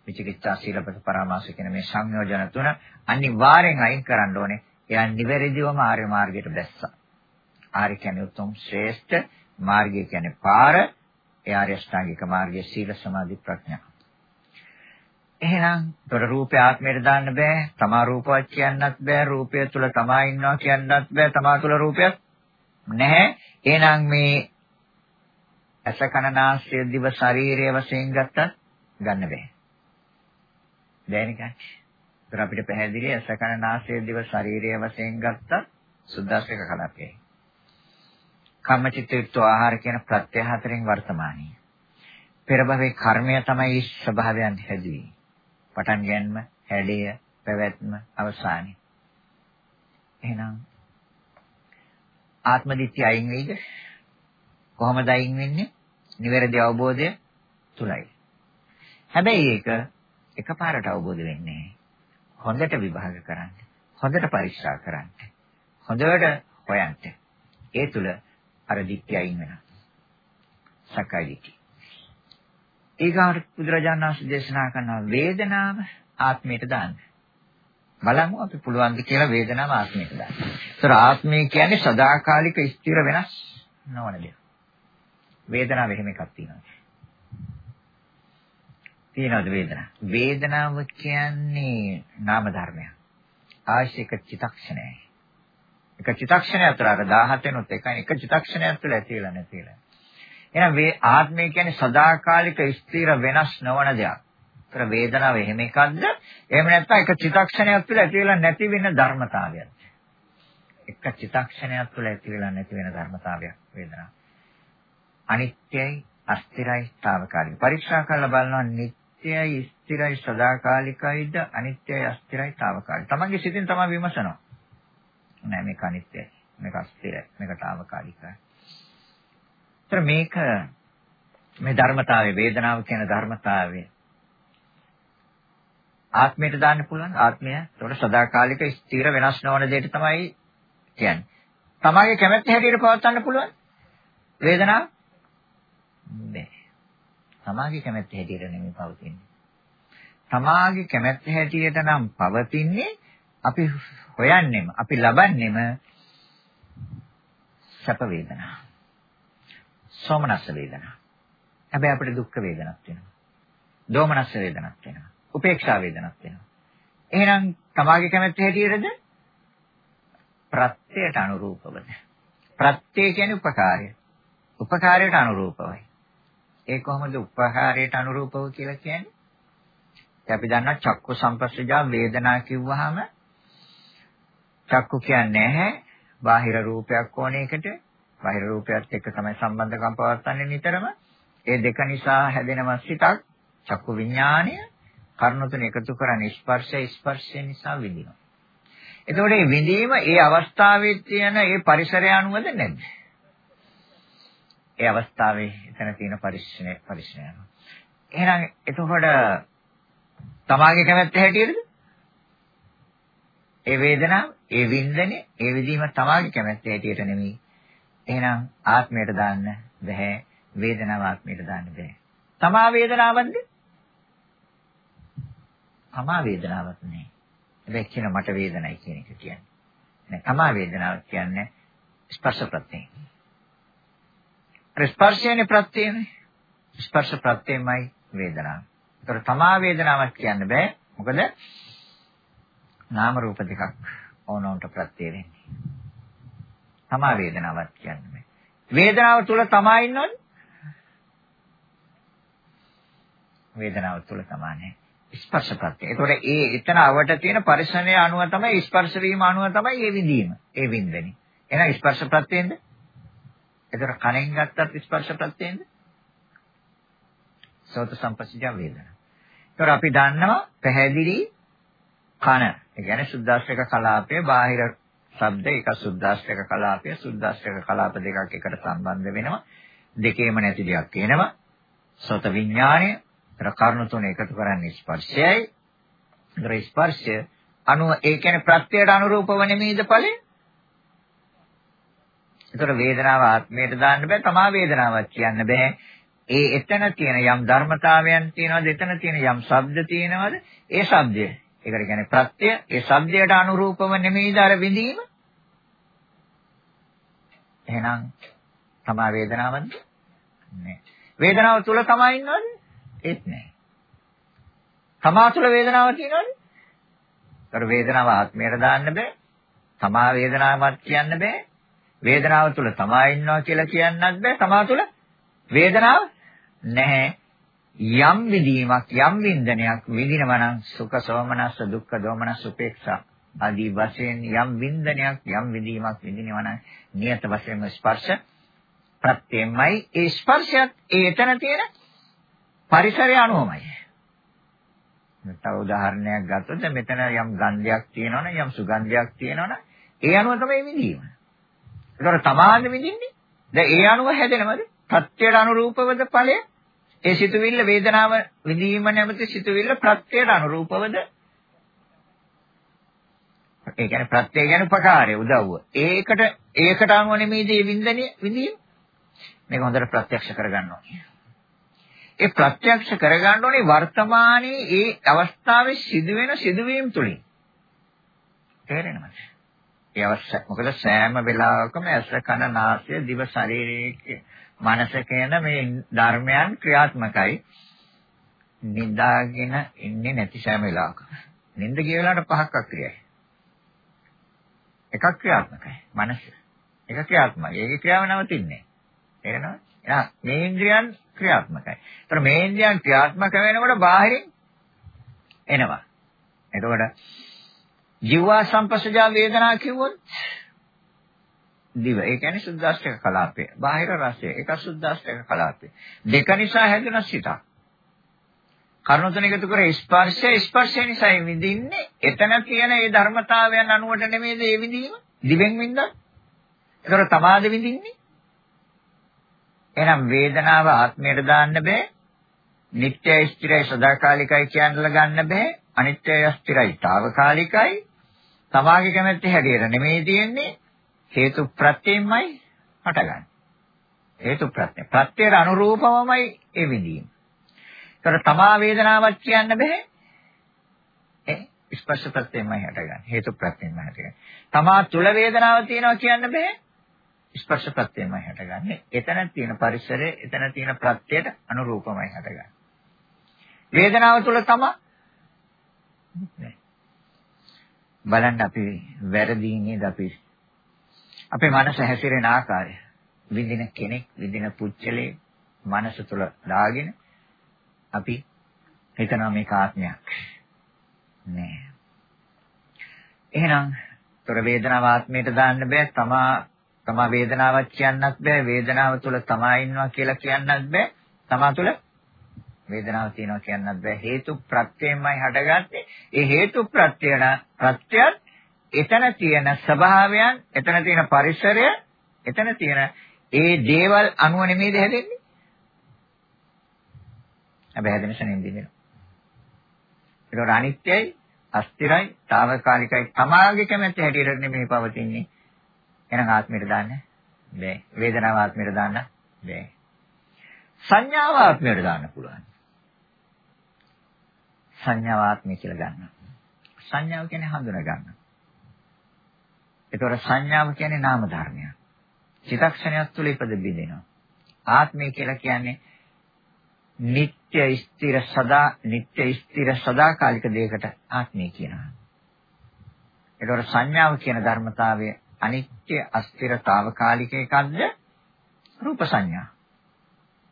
විචිකිච්ඡා සීලපත පරාමාස කියන මේ සංයෝජන තුන අනිවාර්යෙන් අයින් කරන්න ඕනේ. එයා නිවැරදිවම ආර්ය මාර්ගයට බැස්සා. ආර්ය කියන්නේ උතුම් ශ්‍රේෂ්ඨ මාර්ගය කියන්නේ පාර. ඒ ආර්ය ශ්‍රාංගික මාර්ගයේ සීල සමාධි ප්‍රඥා. එහෙනම් තොර රූපේ ආත්මයට දාන්න බෑ. තමා රූපවත් කියන්නත් බෑ. රූපය තුල තමා ඉන්නවා කියන්නත් බෑ. තමා තුල රූපයක් නැහැ. එහෙනම් මේ ඇස කන නාසය දිව ශරීරය වශයෙන් ගත්තත් ගන්න බෑ. බෑනේ ගන්න. ඒතර අපිට පැහැදිලි ඇස කන නාසය දිව ශරීරය වශයෙන් ගත්තත් සුද්දාස්තික කලපේ. කම්මචිත්ත යුක්ත ආහාර කියන ප්‍රත්‍ය හතරෙන් වර්තමානීය. පෙර භවයේ කර්මය තමයි ස්වභාවයන් හැදුවේ. පටන් ගැනීම, හැඩය, පැවැත්ම, අවසානය. එහෙනම් ආත්ම දිට්ඨිය අයින් වෙයිද? කොහොමද අයින් වෙන්නේ? නිවැරදි අවබෝධය තුලයි. හැබැයි ඒක එකපාරට අවබෝධ වෙන්නේ හොඳට විභාග කරන්න. හොඳට පරීක්ෂා කරන්න. හොඳට හොයන්න. ඒ තුල අර දික්කය අයින් වෙනවා. සක්කාය දිට්ඨිය. ඊගාට බුදුරජාණන් වහන්සේ දේශනා කරන වේදනාව ආත්මයට දාන්න. බලමු අපි පුළුවන් ද කියලා වේදනාව ආත්මයට දාන්න. ඒතර ආත්මය කියන්නේ සදාකාලික ස්ථිර වෙනස් නොවන දෙයක්. වේදනාව එහෙම එකක් තියෙනවා. තියෙනවද වේදනාව? වේදනාව කියන්නේ නාම ධර්මයක්. ආශික චිතක්ෂණයයි. එක චිතක්ෂණයක් තුළ අර 17 වෙනුත් එකයි එක චිතක්ෂණයක් තුළ ඇති වෙලා නැති වෙලා. එහෙනම් මේ ආත්මය කියන්නේ සදාකාලික ස්ථිර වෙනස් නොවන දෙයක්. ඒතර වේදනාව එහෙම එකක්ද? එහෙම නැත්නම් එක චිතක්ෂණයක් තුළ ඇති වෙලා නැති වෙන ධර්මතාවයක්. එක චිතක්ෂණයක් තුළ ඇති වෙලා නැති වෙන ධර්මතාවයක් වේදනාව. අනිත්‍යයි, අස්තිරයි, తాවකාලික. පරීක්ෂා කරලා බලනවා නිට්ටයයි, ස්ථිරයි, සදාකාලිකයිද, අනිත්‍යයි, අස්තිරයි, తాවකාලික. තමන්ගේ සිතින් තමයි විමසනවා. නෑ මේක අනිත්‍යයි, මේක අස්තිරයි, මේක తాවකාලිකයි. ඒතර මේක මේ ධර්මතාවය වේදනාව කියන ධර්මතාවය ආත්මයට දාන්න පුළුවන් ආත්මය ඒතකොට සදාකාලික ස්ථිර වෙනස් නොවන දෙයට තමයි කියන්නේ. තමාගේ කැමැත්ත හැටියට පවත්වන්න පුළුවන් වේදනාව නෑ. තමාගේ කැමැත්ත හැටියට නෙමෙයි පවතින්නේ. තමාගේ කැමැත්ත හැටියට නම් පවතින්නේ අපි හොයන්නෙම අපි ලබන්නෙම සැප වේදනා. සෝමනස්ස වේදනා. හැබැයි අපිට දුක් වේදනක් වෙනවා. දෝමනස්ස වේදනක් වෙනවා. උපේක්ෂා වේදනක් වෙනවා. එහෙනම් තමාගේ කැමැත්ත හැටියටද ප්‍රත්‍යයට අනුරූපවද? ප්‍රත්‍ය කියන්නේ උපකාරය. උපකාරයට අනුරූපවයි. ඒ කොහොමද උපකාරයට අනුරූපව කියලා කියන්නේ? අපි දන්නා චක්කු සම්පස්සජා වේදනා කිව්වහම චක්කු කියන්නේ නැහැ. බාහිර රූපයක් ඕන එකට. බාහිර රූපයත් එක්ක තමයි සම්බන්ධකම් පවත්න්නේ නිතරම. ඒ දෙක නිසා හැදෙනව සිතක් චක්කු විඥාණය. කර්ණ තුන එකතු කරන්නේ ස්පර්ශය. ස්පර්ශය නිසා විඳිනවා. එතකොට මේ විඳීම ඒ අවස්ථාවේ තියෙන ඒ පරිසරය අනුවද නැද්ද? ඒ අවස්ථාවේ එතන තියෙන පරිශ්‍රණය පරිශ්‍රණය. එහෙනම් එතකොට තමාගේ කැමැත්ත හැටියටද? ඒ වේදනාව ඒ වින්දනේ ඒ විදීම තමාගේ කැමැත්ත හැටියට නෙමෙයි. එහෙනම් ආත්මයට දාන්න බෑ වේදනාව ආත්මයට දාන්න බෑ තමා වේදනාවක්ද? තමා වේදනාවක් නේ. හැබැයි කියන මට වේදනයි කියන එක කියන්නේ. නෑ තමා වේදනාවක් කියන්නේ ස්පර්ශ ප්‍රත්‍යය ස්පර්ශයනේ ප්‍රත්‍යයනේ ස්පර්ශ ප්‍රත්‍යයමයි වේදනාව ඒතර තමා වේදනාවක් කියන්න බෑ මොකද නාම රූප දෙකක් ඕනෝන්ට ප්‍රත්‍ය වෙන්නේ. තමා වේදනාවක් කියන්නේ. වේදනාව තුල තමා ඉන්නවද? වේදනාව තුල තමා නැහැ. ස්පර්ශ ප්‍රත්‍ය. ඒතකොට ඒ එතන අවට තියෙන පරිසරණය අනුව තමයි ස්පර්ශ වීම අනුව තමයි ඒ විඳීම. ඒ වින්දනේ. එහෙනම් ස්පර්ශ ප්‍රත්‍යෙන්ද? ඒතර කණෙන් ගත්තත් ස්පර්ශ ප්‍රත්‍යෙන්ද? සෝත සම්පස්සජ වේදනා. ඒතර අපි දන්නවා පැහැදිලි කන. ඒ කියන්නේ සුද්දාස්ත්‍රක කලාපයේ බාහිර ශබ්ද එක සුද්දාස්ත්‍රක කලාපය සුද්දාස්ත්‍රක කලාප දෙකක් එකට සම්බන්ධ වෙනවා. දෙකේම නැති දෙයක් එනවා. සෝත විඥාණය තර කර්ණ තුන එකතු කරන්නේ ස්පර්ශයයි. ඒතර ස්පර්ශය අනුව ඒ කියන්නේ ප්‍රත්‍යයට අනුරූපව නෙමෙයිද ඵලෙ? ඒතර වේදනාව ආත්මයට දාන්න බෑ තමා වේදනාවක් කියන්න බෑ. ඒ එතන තියෙන යම් ධර්මතාවයන් තියෙනවද එතන තියෙන යම් ශබ්ද තියෙනවද ඒ ශබ්දය. ඒකට කියන්නේ ප්‍රත්‍ය. ඒ ශබ්දයට අනුරූපව නෙමෙයිද අර විඳීම. එහෙනම් තමා වේදනාවක්ද? නෑ. වේදනාව තුල තමයි ඉන්නවද? ඒත් නෑ. තමා තුල වේදනාවක් තියෙනවද? ඒතර වේදනාව ආත්මයට දාන්න බෑ. තමා වේදනාවක් කියන්න බෑ. වේදනාව තුල තමා ඉන්නවා කියලා කියන්නත් බෑ තමා තුල වේදනාව නැහැ. යම් විදීමක් යම් වින්දනයක් විඳිනවා නම් සුඛ සෝමනස්ස දුක්ඛ දෝමනස්ස උපේක්ෂා ආදී වශයෙන් යම් වින්දනයක් යම් විදීමක් විඳිනවා නම් නියත වශයෙන්ම ස්පර්ශ ප්‍රත්‍යයමයි ඒ ස්පර්ශයත් ඒ එතන තියෙන පරිසරය අනුවමයි. තව උදාහරණයක් ගත්තොත් මෙතන යම් ගන්ධයක් තියෙනවනේ යම් සුගන්ධයක් තියෙනවනේ ඒ අනුව තමයි විඳීම. ඒතර තමාද විඳින්නේ? දැන් ඒ අනුව හැදෙනවද? ප්‍රත්‍යයට අනුරූපවද ඵලය? ඒ සිතුවිල්ල වේදනාව විඳීම නැමැති සිතුවිල්ල ප්‍රත්‍යයට අනුරූපවද? ඒ කියන්නේ ප්‍රත්‍ය කියන්නේ උපකාරය උදව්ව. ඒකට ඒකට අනුව නෙමෙයිද මේ විඳිනේ විඳීම? මේක හොඳට ප්‍රත්‍යක්ෂ කරගන්න ඕනේ. ඒ ප්‍රත්‍යක්ෂ කරගන්න ඕනේ වර්තමානයේ ඒ අවස්ථාවේ සිදුවෙන සිදුවීම් තුලින්. තේරෙනවද? ඒ අවශ්‍ය මොකද සෑම වෙලාවකම ඇස කන නාසය දිව ශරීරයේ මනස කියන මේ ධර්මයන් ක්‍රියාත්මකයි. නිදාගෙන ඉන්නේ නැති සෑම වෙලාවක. නිින්ද ගිය වෙලාවට පහක් අක්‍රියයි. එකක් ක්‍රියාත්මකයි. මනස. එක ක්‍රියාත්මකයි. ඒකේ ක්‍රියාව නවතින්නේ. තේරෙනවද? එහෙනම් මේ ඉන්ද්‍රියන් ක්‍රියාත්මකයි. ඒතර මේ ඉන්ද්‍රියන් ක්‍රියාත්මක වෙනකොට බාහිරින් එනවා. එතකොට ජීවා සංපස්සජා වේදනා කිව්වොත් දිව. ඒ කියන්නේ සුද්දාෂ්ටක කලාපය. බාහිර රසය. ඒක සුද්දාෂ්ටක කලාපය. දෙක නිසා හැදෙන සිතක්. කර්ණ තුන එකතු කර ස්පර්ශය ස්පර්ශය නිසා විඳින්නේ එතන තියෙන ඒ ධර්මතාවයන් අනුවට නෙමෙයිද ඒ විඳීම? දිවෙන් විඳින්න. ඒතර තමාද විඳින්නේ? එහෙනම් වේදනාව ආත්මයට දාන්න බෑ. නිට්ටය ස්ථිරයි සදාකාලිකයි කියන්නල ගන්න බෑ. අනිත්‍යය ස්ථිරයි తాවකාලිකයි. තමාගේ කැමැත්ත හැටියට නෙමෙයි තියෙන්නේ. හේතු ප්‍රත්‍යයෙන්මයි හටගන්නේ. හේතු ප්‍රත්‍ය. ප්‍රත්‍යයට අනුරූපවමයි ඒ විඳීම. ඒතර තමා වේදනාවක් කියන්න බෑ. ඒ ස්පර්ශ ප්‍රත්‍යයෙන්මයි හටගන්නේ. හේතු ප්‍රත්‍යයෙන්මයි හටගන්නේ. තමා තුල වේදනාව තියෙනවා කියන්න බෑ. ස්පර්ශ ප්‍රත්‍යයෙන්මයි හටගන්නේ. එතන තියෙන පරිසරය, එතන තියෙන ප්‍රත්‍යයට අනුරූපමයි හටගන්නේ. වේදනාව තුල තමා බලන්න අපි වැරදි නේද අපි? අපේ මනස හැසිරෙන ආකාරය. විඳින කෙනෙක් විඳින පුච්චලේ මනස තුල දාගෙන අපි හිතනවා මේක ආත්මයක් නෑ. එහෙනම් තොර වේදනාව ආත්මයට දාන්න බෑ. තමා තමා වේදනාවක් කියන්නත් බෑ. වේදනාව තුල තමා ඉන්නවා කියලා කියන්නත් බෑ. තමා තුල වේදනාව තියෙනවා කියන්නත් බෑ හේතු ප්‍රත්‍යයෙන්මයි හටගත්තේ ඒ හේතු ප්‍රත්‍යයන ප්‍රත්‍යයත් එතන තියෙන ස්වභාවයන්, එතන තියෙන පරිසරය, එතන තියෙන ඒ දේවල් අනුව නෙමෙයිද හැදෙන්නේ? හැබැයි හැදෙන ශරණින් දිනෙනවා. ඒකට අනිත්‍යයි, අස්තිරයි, తాවකාලිකයි. තමාගේ කැමැත්ත හැටියට නෙමෙයි පවතින්නේ. එහෙනම් ආත්මයට දාන්න බෑ. වේදනාව ආත්මයට දාන්න බෑ. සංඥාව ආත්මයට දාන්න පුළුවන්. සංඥාව ආත්මය කියලා ගන්නවා. සංඥාව කියන්නේ හඳුනා ගන්න. ඒතොර සංඥාව කියන්නේ නාම ධර්මයක්. චිතක්ෂණයක් තුළ ඉපද බිඳිනවා. ආත්මය කියලා කියන්නේ නিত্য ස්ථිර සදා නিত্য ස්ථිර සදාකාලික දෙයකට ආත්මය කියනවා. ඒතොර සංඥාව කියන ධර්මතාවය අනිත්‍ය අස්ථිරතාවකාලික එකක්ද රූප සංඥා.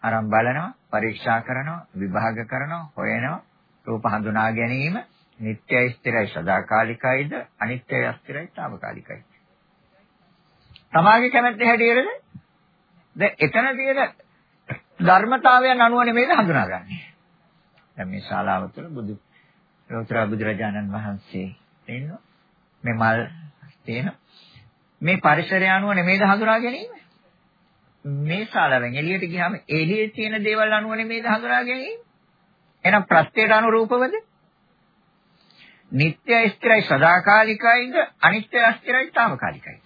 අරන් බලනවා, පරීක්ෂා කරනවා, විභාග කරනවා, හොයනවා රූප හඳුනා ගැනීම නිට්ටයයි ස්ථිරයි සදාකාලිකයිද අනිත්‍යයි අස්ථිරයි తాවකාලිකයි. තමාගේ කැමැත්ත හැටියටද දැන් එතන තියෙන ධර්මතාවයන් අනුව නෙමෙයිද හඳුනාගන්නේ. දැන් මේ ශාලාව තුළ බුදු ලෝතර බුදුරජාණන් වහන්සේ ඉන්නවා. මේ මල් තියෙන මේ පරිසරය අනුව නෙමෙයිද හඳුනා ගැනීම? මේ ශාලාවෙන් එළියට ගියාම එළියේ තියෙන දේවල් අනුව නෙමෙයිද හඳුනා ගැනීම? එහෙනම් ප්‍රත්‍යයට අනුරූපවද? නිට්ටයයි ස්ථිරයි සදාකාලිකයිද? අනිත්‍යයි ස්ථිරයි తాවකාලිකයි.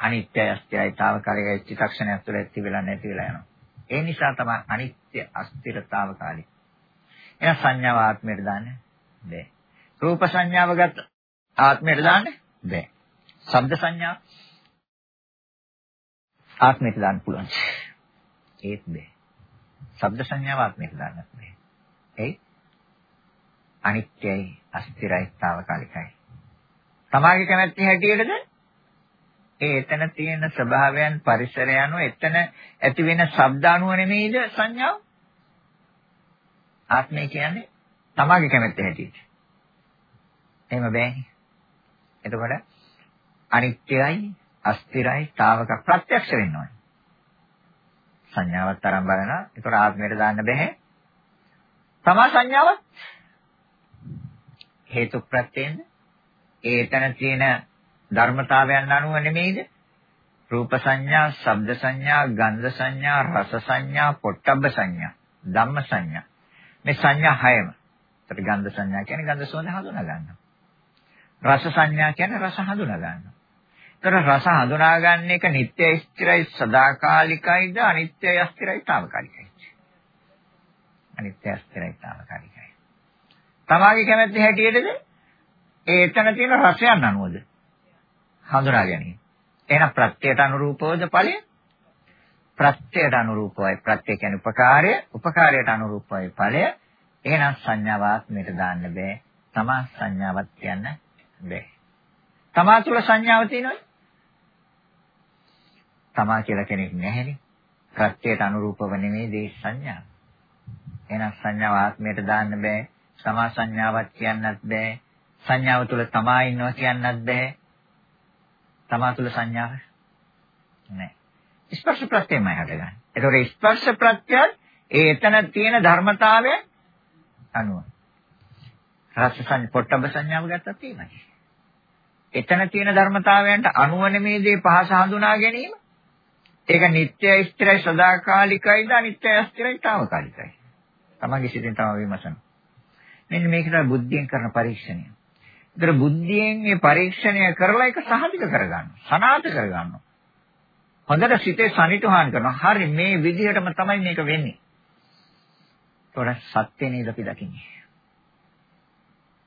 අනිත්‍යයි ස්ථිරයි తాවකාලිකයි චිත්තක්ෂණයක් තුළ ඇති වෙලා නැති වෙලා යනවා. ඒ නිසා තමයි අනිත්‍ය අස්ථිරතාවකාලික. එහෙනම් සංඥාව ආත්මයට දාන්න බැහැ. රූප සංඥාව ගත්ත ආත්මයට දාන්න බැහැ. ශබ්ද සංඥා ආත්මයට දාන්න පුළුවන්. ඒත් බැහැ. ශබ්ද සංඥාව ආත්මයට දාන්නත් බෑ. එයි අනිත්‍යයි අස්තිරයි తాවකාලිකයි. තමාගේ කැමැත්ත හැටියටද ඒ එතන තියෙන ස්වභාවයන් පරිසරය අනුව එතන ඇති වෙන ශබ්ද අනුව නෙමෙයිද සංඥාව? ආත්මය කියන්නේ තමාගේ කැමැත්ත හැටියට. එහෙම බෑනේ. එතකොට අනිත්‍යයි අස්තිරයි తాවක ප්‍රත්‍යක්ෂ වෙන්න ඕනේ. සංඥාවක් තරම් බලනවා. ඒතකොට ආත්මයට දාන්න බෑ. තමා සංඥාවක් හේතු ප්‍රත්‍යයෙන්ද ඒ එතන තියෙන ධර්මතාවයන් අනුව නෙමෙයිද රූප සංඥා, ශබ්ද සංඥා, ගන්ධ සංඥා, රස සංඥා, පොට්ටබ්බ සංඥා, ධම්ම සංඥා. මේ සංඥා හයම. ඒකට ගන්ධ සංඥා කියන්නේ ගන්ධ සුවඳ හඳුනා ගන්නවා. රස සංඥා කියන්නේ රස හඳුනා ගන්නවා. ඒතර රස හඳුනා ගන්න එක නිට්ටය ස්ථිරයි සදාකාලිකයිද අනිත්‍යයි අස්ථිරයි తాවකාලිකයි. අනිත්‍ය අස්ථිරයි తాවකාලිකයි. තමාගේ කැමැත්ත හැටියටද ඒ එතන තියෙන රසයන් අනුවද හඳුනා ගැනීම. එහෙනම් ප්‍රත්‍යයට අනුරූපවද ඵලය? ප්‍රත්‍යයට අනුරූපවයි. ප්‍රත්‍ය කියන්නේ උපකාරය, උපකාරයට අනුරූපවයි ඵලය. එහෙනම් සංඥාවාත්මයට දාන්න බෑ. තමා සංඥාවක් කියන්න බෑ. තමා තුළ සංඥාව තියෙනවද? තමා කියලා කෙනෙක් නැහැනේ. ප්‍රත්‍යයට අනුරූපව නෙමෙයි දේ සංඥා. එහෙනම් සංඥාව ආත්මයට දාන්න බෑ. තමා සංඥාවක් කියන්නත් බෑ. සංඥාව තුළ තමා ඉන්නවා කියන්නත් බෑ. තමා තුළ සංඥාව නැහැ. ස්පර්ශ ප්‍රත්‍යයමයි හටගන්නේ. ඒතකොට ස්පර්ශ ප්‍රත්‍යය ඒ එතන තියෙන ධර්මතාවය අනුව. රස සංඥා පොට්ටබ සංඥාව ගත්තත් එහෙමයි. එතන තියෙන ධර්මතාවයන්ට අනුව නෙමේ දේ පහස හඳුනා ගැනීම. ඒක නිට්ටයයි ස්ථිරයි සදාකාලිකයිද අනිත්‍යයි අස්ථිරයි తాවකාලිකයි. තමන්ගේ සිතෙන් තම විමසන. මෙන්න මේක තමයි බුද්ධියෙන් කරන පරීක්ෂණය. ඒතර බුද්ධියෙන් මේ පරීක්ෂණය කරලා ඒක සහතික කරගන්න. සනාථ කරගන්න. හොඳට සිතේ සනිටුහන් කරනවා. හරි මේ විදිහටම තමයි මේක වෙන්නේ. ඒතොර සත්‍ය නේද අපි දකින්නේ.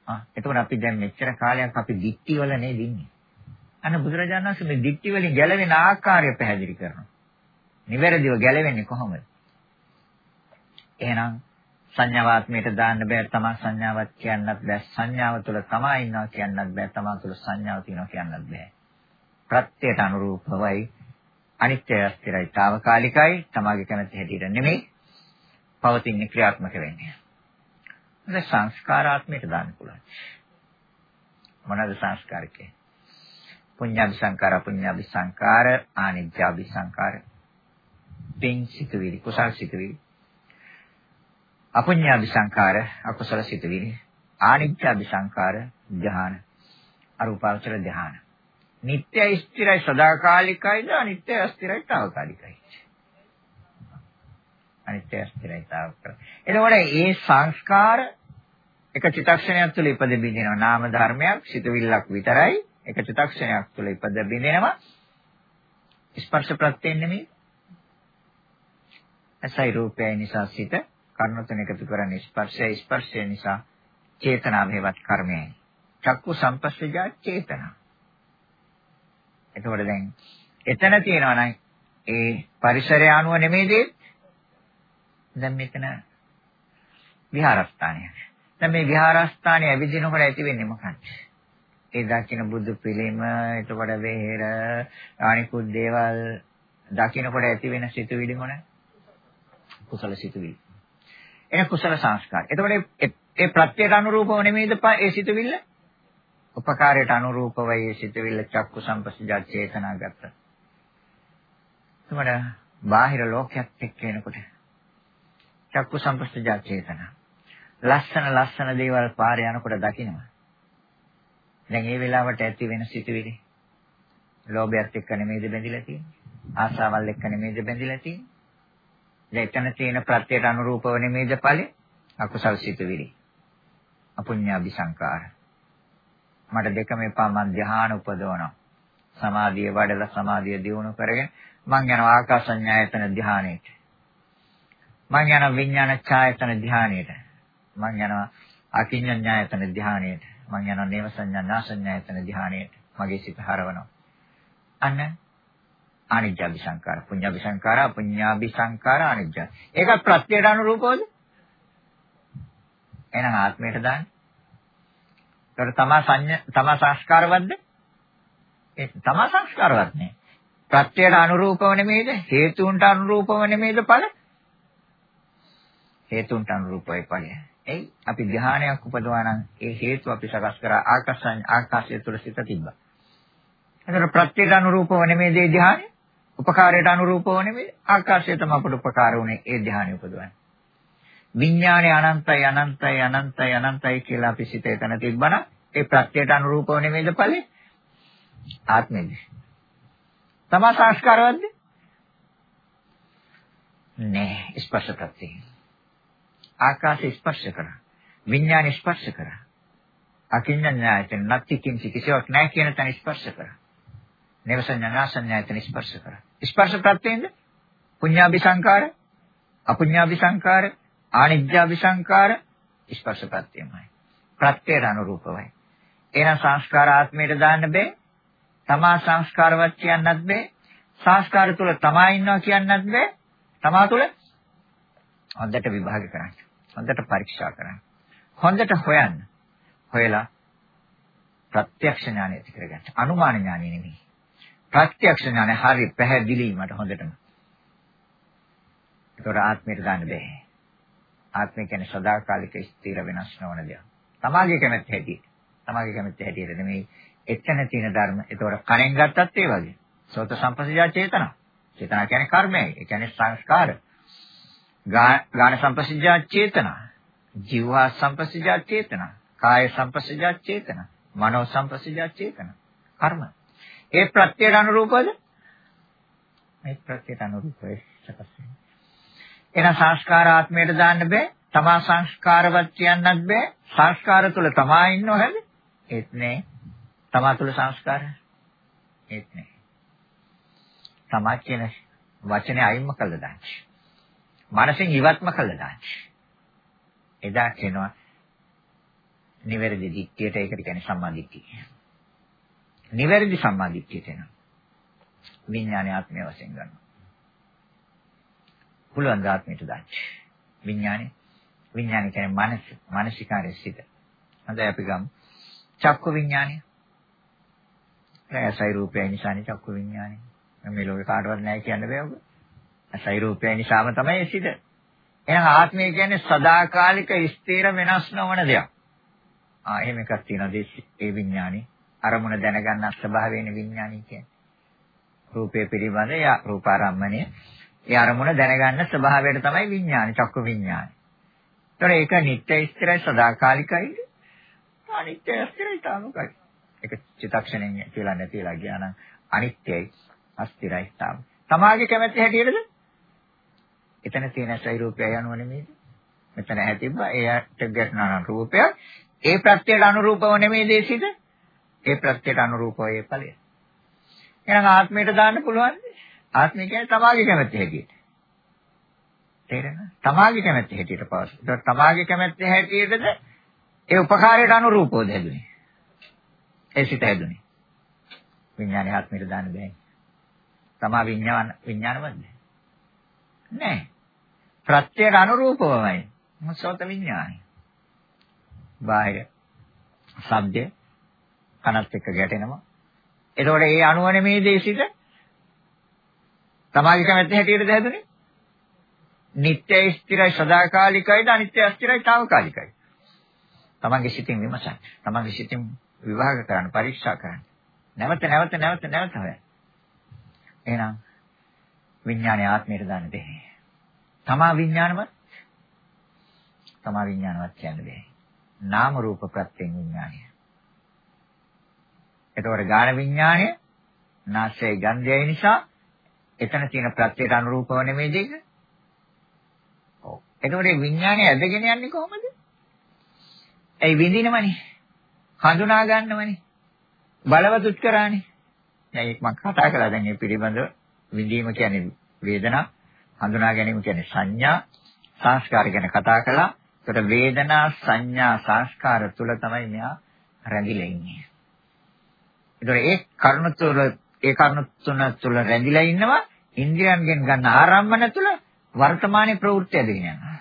ආ එතකොට අපි දැන් මෙච්චර කාලයක් අපි දික්ටි වල නේද ඉන්නේ. අන්න බුදුරජාණන් වහන්සේ මේ දික්ටි වලින් ගැලවෙන ආකාරය පැහැදිලි කරනවා. නිවැරදිව ගැලවෙන්නේ කොහොමද? එහෙනම් සංඥාවාත්මයට දාන්න බෑ තමා සංඥාවක් කියන්නත් බෑ. සංඥාව තුළ තමා ඉන්නවා කියන්නත් බෑ. තමා තුළ සංඥාව තියෙනවා කියන්නත් බෑ. ප්‍රත්‍යයට අනුරූපවයි අනිත්‍ය අස්තිරයි తాවකාලිකයි තමාගේ කැමැති හැටියට නෙමෙයි පවතින ක්‍රියාත්මක වෙන්නේ. ඒක සංස්කාරාත්මයට දාන්න පුළුවන්. මොනවාද සංස්කාරකේ පුඤ්ඤාභි සංකාර අපුඤ්ඤාභි සංකාර ආනිජ්ජාභි සංකාර පින් සිතුවිලි කුසල් සිතුවිලි. අපුඤ්ඤාභි සංකාර අකුසල සිතුවිලි. ආනිච්ඡාභි සංකාර ධ්‍යාන. අරූපාවචර ධ්‍යාන. නිට්ටය ස්ථිරයි සදාකාලිකයිද? අනිත්‍ය අස්ථිරයි తాවකාලිකයි. අනිත්‍ය අස්ථිරයි తాවකාලිකයි. එතකොට මේ සංස්කාර එක චිත්තක්ෂණයක් තුළ ඉපද බිඳිනවා නාම ධර්මයක් සිතුවිල්ලක් විතරයි. එක චිත්තක්ෂණයක් තුළ ඉපද බිඳිනවා ස්පර්ශ ප්‍රත්‍යයෙන් නෙමෙයි ඇසයි රූපයයි නිසා සිත කර්ණ තුන එකතු කරන්නේ ස්පර්ශය ස්පර්ශය නිසා චේතනාව හේවත් කර්මයයි. චක්කු සම්පස්සජා චේතනා. එතකොට දැන් එතන තියෙනවා නම් ඒ පරිසරය අනුව නෙමෙයිද? දැන් මෙතන විහාරස්ථානය. දැන් මේ විහාරස්ථානය ඇවිදිනකොට ඇති වෙන්නේ මොකක්ද? ඒ දකින්න බුදු පිළිම, එතකොට වෙහෙර, අනිකුත් දේවල් දකින්නකොට ඇති වෙන සිතුවිලි මොන? කුසල සිතුවිලි. එන කුසල සංස්කාර. එතකොට ඒ ප්‍රත්‍යයට අනුරූපව නෙමෙයිද ඒ සිතුවිල්ල? උපකාරයට අනුරූපව ඒ සිතුවිල්ල චක්කු සම්පස්සජා චේතනා ගත්තා. එතකොට බාහිර ලෝකයක් එක්ක එනකොට චක්කු සම්පස්සජා චේතනා. ලස්සන ලස්සන දේවල් පාරේ යනකොට දකින්නවා. දැන් ඒ වෙලාවට ඇති වෙන සිතුවිලි ලෝභයත් එක්ක නෙමෙයිද බැඳිලා තියෙන්නේ? ආසාවල් එක්ක නෙමෙයිද බැඳිලා තියෙන්නේ? එතන තියෙන ප්‍රත්‍යයට අනුරූපව නෙමෙයිද ඵලෙ? අකුසල් සිතුවිලි. අපුඤ්ඤාභි සංකාර. මට දෙකම එපා මං ධ්‍යාන උපදවනවා. සමාධිය වඩලා සමාධිය දියුණු කරගෙන මං යනවා ආකාසඤ්ඤායතන ධ්‍යානෙට. මං යනවා විඥාන ඡායතන ධානයට. මං යනවා අකිඤ්ඤඤ්ඤායතන ධානයට. මං යනවා නේව සංඥා නාසඤ්ඤායතන ධානයට. මගේ සිත හරවනවා. අන්න අනිජ්ජාභි සංකාර, පුඤ්ඤාභි සංකාර, අපුඤ්ඤාභි සංකාර අනිජ්ජ. ඒක ප්‍රත්‍යයට අනුරූපවද? එහෙනම් ආත්මයට දාන්නේ. ඒකට තමා සංඥා තමා සංස්කාරවත්ද? ඒ තමා සංස්කාරවත් නේ. ප්‍රත්‍යයට අනුරූපව නෙමෙයිද? හේතුන්ට අනුරූපව නෙමෙයිද ඵල? හේතුන්ට අනුරූපවයි ඵලය. එයි අපි ධානයක් උපදවා නම් ඒ හේතු අපි සකස් කරා ආකාශයන් ආකාශය තුල සිට තිබ්බා. එතකොට ප්‍රත්‍යයට අනුරූපව නෙමෙයි දේ ධානය. උපකාරයට අනුරූපව නෙමෙයි ආකාශය තමයි අපට උපකාර වුනේ ඒ ධානය උපදවන්නේ. විඥානය අනන්තයි අනන්තයි අනන්තයි අනන්තයි කියලා අපි සිත එතන තිබ්බනම් ඒ ප්‍රත්‍යයට අනුරූපව නෙමෙයිද ඵලෙ? ආත්මෙද. තමා සංස්කාරවත්ද? නෑ ස්පර්ශ ප්‍රත්‍යය. ආකාශය ස්පර්ශ කරා. විඥාන ස්පර්ශ කරා. අකිඤ්ඤඤ්ඤායතන නැති කිංචි කිසිවක් නැහැ කියන තැන ස්පර්ශ කරා. නේවසඤ්ඤාසඤ්ඤායතන ස්පර්ශ කරා. ස්පර්ශ ප්‍රත්‍යෙන්ද පුඤ්ඤාභි සංකාර, අපුඤ්ඤාභි සංකාර, ආනිජ්ජාභි සංකාර ස්පර්ශ ප්‍රත්‍යයමයි. ප්‍රත්‍යයට අනුරූපවයි. එහෙනම් සංස්කාර ආත්මයට දාන්න බෑ. තමා සංස්කාරවත් කියන්නත් බෑ. සංස්කාර තුල තමා ඉන්නවා කියන්නත් බෑ. තමා තුල හොඳට විභාග කරන්න. හොඳට පරීක්ෂා කරන්න. හොඳට හොයන්න. හොයලා ප්‍රත්‍යක්ෂ ඥානය ඇති කරගන්න. අනුමාන ඥානය නෙමෙයි. ප්‍රත්‍යක්ෂ ඥානය හරි පැහැදිලි මට හොඳටම. ඒතොර ආත්මයට ගන්න බෑ. ආත්මය කියන්නේ සදාකාලික ස්ථිර වෙනස් නොවන දෙයක්. තමාගේ කැමැත්ත හැටියට. තමාගේ කැමැත්ත හැටියට නෙමෙයි එතන තියෙන ධර්ම. ඒතොර කණෙන් ගත්තත් ඒ වගේ. සෝත සම්පස්සජා චේතනා. චේතනා කියන්නේ කර්මයයි. ඒ කියන්නේ සංස්කාර. ගාන සම්පස්සජා චේතනා. ජීවා සම්පස්සජා චේතනා. කාය සම්පස්සජා චේතනා. මනෝ සම්පස්සජා චේතනා. කර්ම. ඒ ප්‍රත්‍යයට අනුරූපද? මේ ප්‍රත්‍යයට අනුරූපයි සකස් වෙන්නේ. එහෙනම් සංස්කාරාත්මයට දාන්න බෑ. තමා සංස්කාරවත් කියන්නත් බෑ. සංස්කාර තුල තමා ඉන්නව හැද? ඒත් නෑ. තමා තුල සංස්කාර ඒත් නෑ. තමා කියන වචනේ අයින්ම කළා දාන්න. මනසෙන් ඉවත්ම කළා දාන්න. එදා කියනවා නිවැරදි දික්තියට ඒකට කියන්නේ සම්මාදිට්ඨිය. නිවැරදි සම්මාදිට්ඨියට එනවා. විඥානය ආත්මය වශයෙන් ගන්නවා. පුළුවන් ධාත්මයට දාන්න. විඥානේ විඥානේ කියන්නේ මනස මානසිකාරය සිට. හොඳයි අපි ගමු. චක්කු විඥානය. ඇසයි රූපයයි නිසානේ චක්කු විඥානය. මේ ලෝකේ කාටවත් නැහැ කියන්න බෑ ඔබ. ඇසයි රූපයයි නිසාම තමයි සිට. එහෙනම් ආත්මය කියන්නේ සදාකාලික ස්ථිර වෙනස් නොවන දෙයක්. ආ එහෙම එකක් තියෙනවා ඒ විඥානේ. අරමුණ දැනගන්න ස්වභාවයෙන් විඥානයි කියන්නේ. රූපය පිළිබඳ යා රූපාරම්මණය ඒ අරමුණ දැනගන්න ස්වභාවයට තමයි විඥාන චක්ක විඥාන. ඒතර ඒක නිත්‍ය ස්ථිරයි සදාකාලිකයි. අනිත්‍ය ස්ථිරයි තාමකයි. ඒක චිත්තක්ෂණයෙන් කියලා නැතිලා ගියා නම් අනිත්‍යයි අස්ථිරයි තාම. තමාගේ කැමැත්ත හැටියටද? එතන තියෙන සෛරූපය යනුව නෙමෙයිද? මෙතන ඇතිබ්බා එයාට ගැටෙනා රූපයක් ඒ ප්‍රත්‍යයට අනුරූපව නෙමෙයි දේශිත ඒ ප්‍රත්‍යයට අනුරූපව ඒ ඵලය. එහෙනම් ආත්මයට දාන්න පුළුවන්. ආත්මය කියන්නේ තමාගේ කැමැත්ත හැටියට. තේරෙනවද? තමාගේ කැමැත්ත හැටියට පවස්. ඒක තමාගේ කැමැත්ත හැටියටද ඒ උපකාරයට අනුරූපව හැදුනේ. ඒ සිත හැදුනේ. විඥානේ ආත්මයට දාන්න බෑ. තමා විඥාන විඥානවත්ද? නෑ. ප්‍රත්‍යයට අනුරූපවමයි. මොසොත විඥානයි. බාහිර ශබ්දය කනත් එක්ක ගැටෙනවා. එතකොට ඒ අණුව නෙමේ දේශිත තමාගේ කැමැත්ත හැටියටද හැදුනේ? නිත්‍ය ස්ථිරයි සදාකාලිකයිද අනිත්‍ය අස්ථිරයි తాවකාලිකයි. තමන්ගේ සිතින් විමසන්න. තමන්ගේ සිතින් විවාහ කරන්න, පරීක්ෂා කරන්න. නැවත නැවත නැවත නැවත හොයන්න. එහෙනම් විඥානය ආත්මයට දාන්න දෙන්නේ. තමා විඥානවත් තමා විඥානවත් කියන්න බෑ. නාම රූප ප්‍රත්‍යයෙන් විඥානය. එතකොට ගාන විඥානය නාසයේ ගන්ධයයි නිසා එතන තියෙන ප්‍රත්‍යයට අනුරූපව නෙමෙයි දෙක. ඔව්. එතකොට මේ විඥානය ඇදගෙන යන්නේ කොහොමද? ඒ විඳිනවනේ. හඳුනා ගන්නවනේ. බලවතුත් කරානේ. දැන් ඒක මම කතා කළා දැන් මේ පිළිබඳව විඳීම කියන්නේ වේදනා, හඳුනා ගැනීම කියන්නේ සංඥා, සංස්කාර ගැන කතා කළා. ඒකට වේදනා සංඥා සංස්කාර තුල තමයි මෙයා රැඳිලා ඉන්නේ. ඒතර ඒ කරුණ තුල ඒ කරුණ තුන තුල රැඳිලා ඉන්නවා ඉන්ද්‍රියන්ගෙන් ගන්න ආරම්භන තුල වර්තමානයේ ප්‍රවෘත්ති ඇදගෙන යනවා.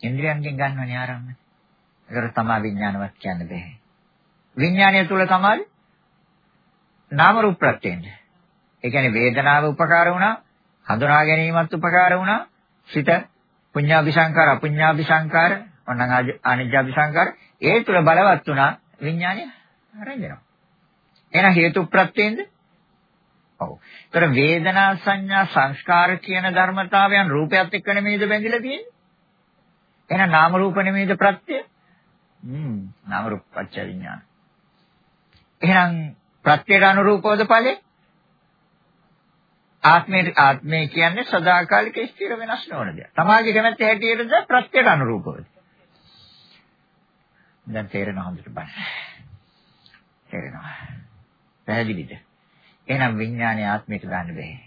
ඉන්ද්‍රියන්ගෙන් ගන්නවනේ ආරම්භන. ඒකට තමයි විඥානවත් කියන්න බෑ. විඥානය තුල තමයි නාම රූප ප්‍රත්‍යයෙන්. ඒ කියන්නේ වේදනාව උපකාර වුණා, හඳුනා ගැනීමත් උපකාර වුණා. සිත පුඤ්ඤාபிසංකාර, අපුඤ්ඤාபிසංකාර, ඔන්න අනිජ්ජාபிසංකාර ඒ තුල බලවත් වුණා විඥානය රැඳෙනවා. එහෙනම් හේතු ප්‍රත්‍යෙන්ද? ඔව්. ඒතර වේදනා සංඥා සංස්කාර කියන ධර්මතාවයන් රූපයත් එක්ක නෙමෙයිද බැඳිලා තියෙන්නේ? එහෙනම් නාම රූප නෙමෙයිද ප්‍රත්‍ය? හ්ම් නාම රූප පච්ච විඥාන. එහෙනම් ප්‍රත්‍යයට අනුරූපවද ඵලෙ? ආත්මේ ආත්මේ කියන්නේ සදාකාලික ස්ථිර වෙනස් නොවන දෙයක්. තමාගේ කැමැත්ත හැටියටද ප්‍රත්‍යයට අනුරූපවද? දැන් තේරෙනවා හොඳට බලන්න. තේරෙනවා. පැහැදිලිද? එහෙනම් විඥානය ආත්මයට දාන්න බෑ.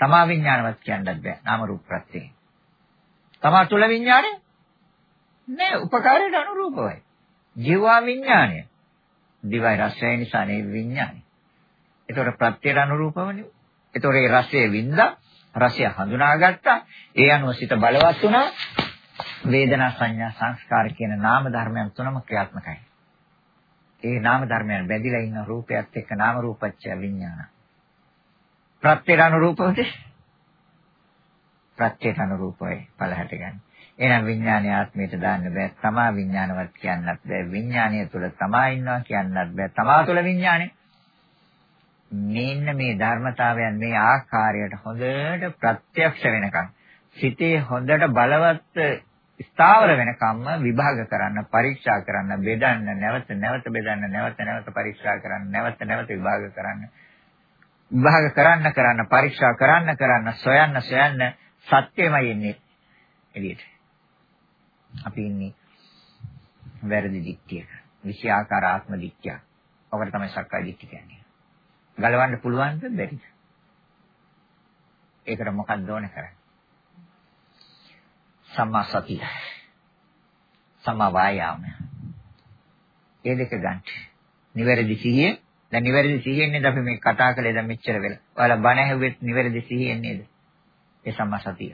තමා විඥානවත් කියන්නත් බෑ. නාම රූප ප්‍රත්‍යය. තමා තුල විඥානය නෑ උපකාරයට අනුරූපවයි. ජීවා විඥානය. දිවයි රසය නිසා නේ විඥානය. ඒතකොට ප්‍රත්‍යයට අනුරූපවනේ. ඒතකොට ඒ රසයේ වින්දා රසය හඳුනාගත්තා. ඒ අනුව සිත බලවත් වුණා. වේදනා සංඥා සංස්කාර කියන නාම ධර්මයන් තුනම ක්‍රියාත්මකයි. ඒ නාම ධර්මයන් බැඳිලා ඉන්න රූපයත් එක්ක නාම රූපච්ඡ විඥාන. ප්‍රත්‍යයට අනුරූපවද? ප්‍රත්‍යයට අනුරූපයි පළහැට ගන්න. එහෙනම් විඥානය ආත්මයට දාන්න බෑ. තමා විඥානවත් කියන්නත් බෑ. විඥානය තුල තමා ඉන්නවා කියන්නත් බෑ. තමා තුල විඥානය. මේන්න මේ ධර්මතාවයන් මේ ආකාරයට හොඳට ප්‍රත්‍යක්ෂ වෙනකන් සිතේ හොඳට බලවත් ස්ථාවර වෙනකම්ම විභාග කරන්න, පරීක්ෂා කරන්න, බෙදන්න, නැවත නැවත බෙදන්න, නැවත නැවත පරීක්ෂා කරන්න, නැවත නැවත විභාග කරන්න. විභාග කරන්න කරන්න, පරීක්ෂා කරන්න කරන්න, සොයන්න සොයන්න සත්‍යමයි එන්නේ එළියට. අපි ඉන්නේ වැරදි දික්තියක. විෂයාකාර ආත්ම දික්තියක්. ඔකට තමයි සක්කාය දික්තිය කියන්නේ. ගලවන්න පුළුවන්ද බැරිද? ඒකට මොකක්ද ඕනේ කරන්නේ? සම්මා සතිය. සම්මා වායාම. ඒ දෙක ගන්න. නිවැරදි සිහිය. දැන් නිවැරදි සිහියෙන් නේද අපි මේ කතා කළේ දැන් මෙච්චර වෙලා. ඔයාලා බණ ඇහුවෙත් නිවැරදි සිහියෙන් නේද? ඒ සම්මා සතිය.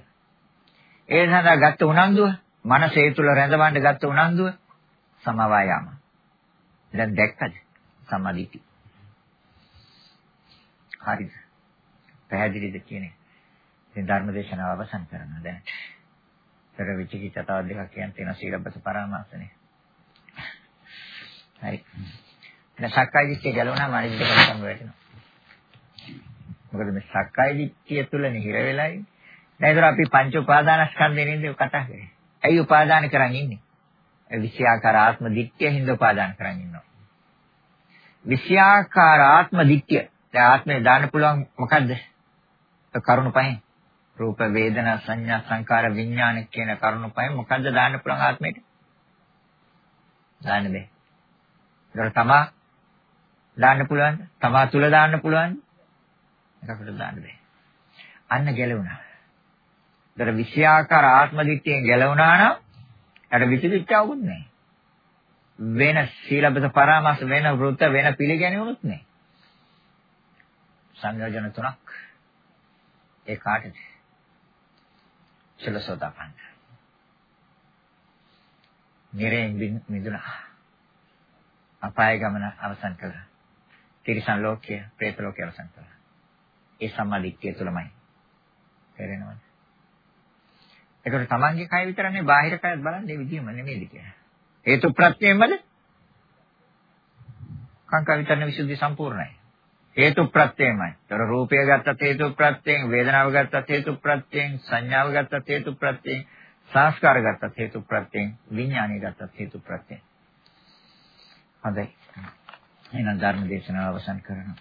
ඒ සඳහා ගත්ත උනන්දුව, මනසේ තුල රැඳවන්න ගත්ත උනන්දුව සම්මා වායාම. දැන් දැක්කද? සම්මාදිටි. හරිද? පැහැදිලිද කියන්නේ? ඉතින් ධර්ම දේශනාව අවසන් කරනවා දැන්. පෙර විචිකිච්ඡා තව දෙකක් කියන්න තියෙන සීලබ්බත පරාමාසනේ. හරි. දැන් සක්කාය දිට්ඨිය ගැලවුණාම අනිත් දෙක සම්බ වෙනවා. මොකද මේ සක්කාය දිට්ඨිය තුල නිහිර වෙලයි. දැන් ඒතර අපි පංච උපාදානස්කන්ධේ නේද කතා කරන්නේ. ඇයි උපාදාන කරන් ඉන්නේ? විෂයාකාර ආත්ම දිට්ඨිය හින්දා උපාදාන කරන් ඉන්නවා. විෂයාකාර ආත්ම දිට්ඨිය. දැන් ආත්මේ දාන්න පුළුවන් මොකද්ද? කරුණ පහෙන්. රූප වේදනා සංඥා සංකාර විඥාන කියන කරුණු පහෙන් මොකද්ද දාන්න පුළුවන් ආත්මයට? දාන්න බෑ. ඒක තමා දාන්න පුළුවන්ද? තමා තුල දාන්න පුළුවන්ද? එකකට දාන්න බෑ. අන්න ගැලවුණා. ඒතර විෂයාකාර ආත්ම දිට්ඨියෙන් ගැලවුණා නම් එයාට විචිකිච්ඡාවකුත් නැහැ. වෙන සීලබ්බත පරාමාස වෙන වෘත වෙන පිළිගැනීමකුත් නැහැ. සංයෝජන තුනක් ඒ කාටද? සලසෝදාපන්න. නිරයෙන් මිදුණා. අපාය ගමන අවසන් කළා. තිරිසන් ලෝකය, പ്രേත ලෝකය අවසන් කළා. ඒ සම්මාදිට්ඨිය තුලමයි. තේරෙනවද? ඒකට තමන්ගේ කය විතරනේ බාහිර කයත් බලන්නේ විදියම නෙමෙයිද කියලා. හේතු ප්‍රත්‍යයෙන්මද? කාංකා විතරන විසුද්ධි සම්පූර්ණයි. හේතු ප්‍රත්‍යයමයි. ඒතර රූපය ගත්තත් හේතු ප්‍රත්‍යයෙන්, වේදනාව ගත්තත් හේතු ප්‍රත්‍යයෙන්, සංඥාව ගත්තත් හේතු ප්‍රත්‍යයෙන්, සංස්කාර ගත්තත් හේතු ප්‍රත්‍යයෙන්, විඥානය ගත්තත් හේතු ප්‍රත්‍යයෙන්. හොඳයි. එහෙනම් ධර්ම දේශනාව අවසන් කරනවා.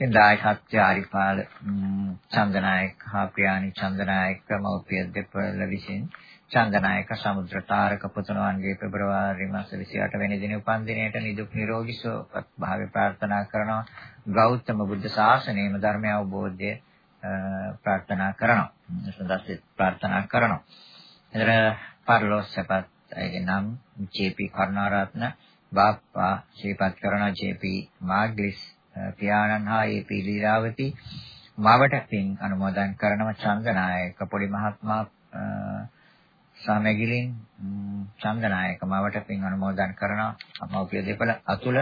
ඉතින් දායකත්වය ආරිපාල චන්දනායක හා ප්‍රියානි චන්දනායක මෞපිය දෙපළ විසින් චන්දනායක සමුද්‍ර තාරක පුතුණවන්ගේ පෙබරවාරි මාස 28 වෙනි දින උපන්දිනයට නිදුක් නිරෝගී සුවපත් භාවය ප්‍රාර්ථනා කරනවා ගෞතම බුද්ධ ශාසනයේම ධර්ම අවබෝධය ප්‍රාර්ථනා කරනවා. සදාසිත ප්‍රාර්ථනා කරනවා. එතන පරලෝසපත් ඒගේ නම් ජේ.පී. කරුණාරත්න බාප්පා ශ්‍රීපත් කරන ජේ.පී. මාග්ලිස් පියාණන් හා ඒ.පී. ලීලාවති මවට පින් අනුමෝදන් කරනව චන්දනායක පොඩි මහත්මයා සමගිලින් චන්දනායක මවට පින් අනුමෝදන් කරනවා. මව්පිය දෙපළ අතුල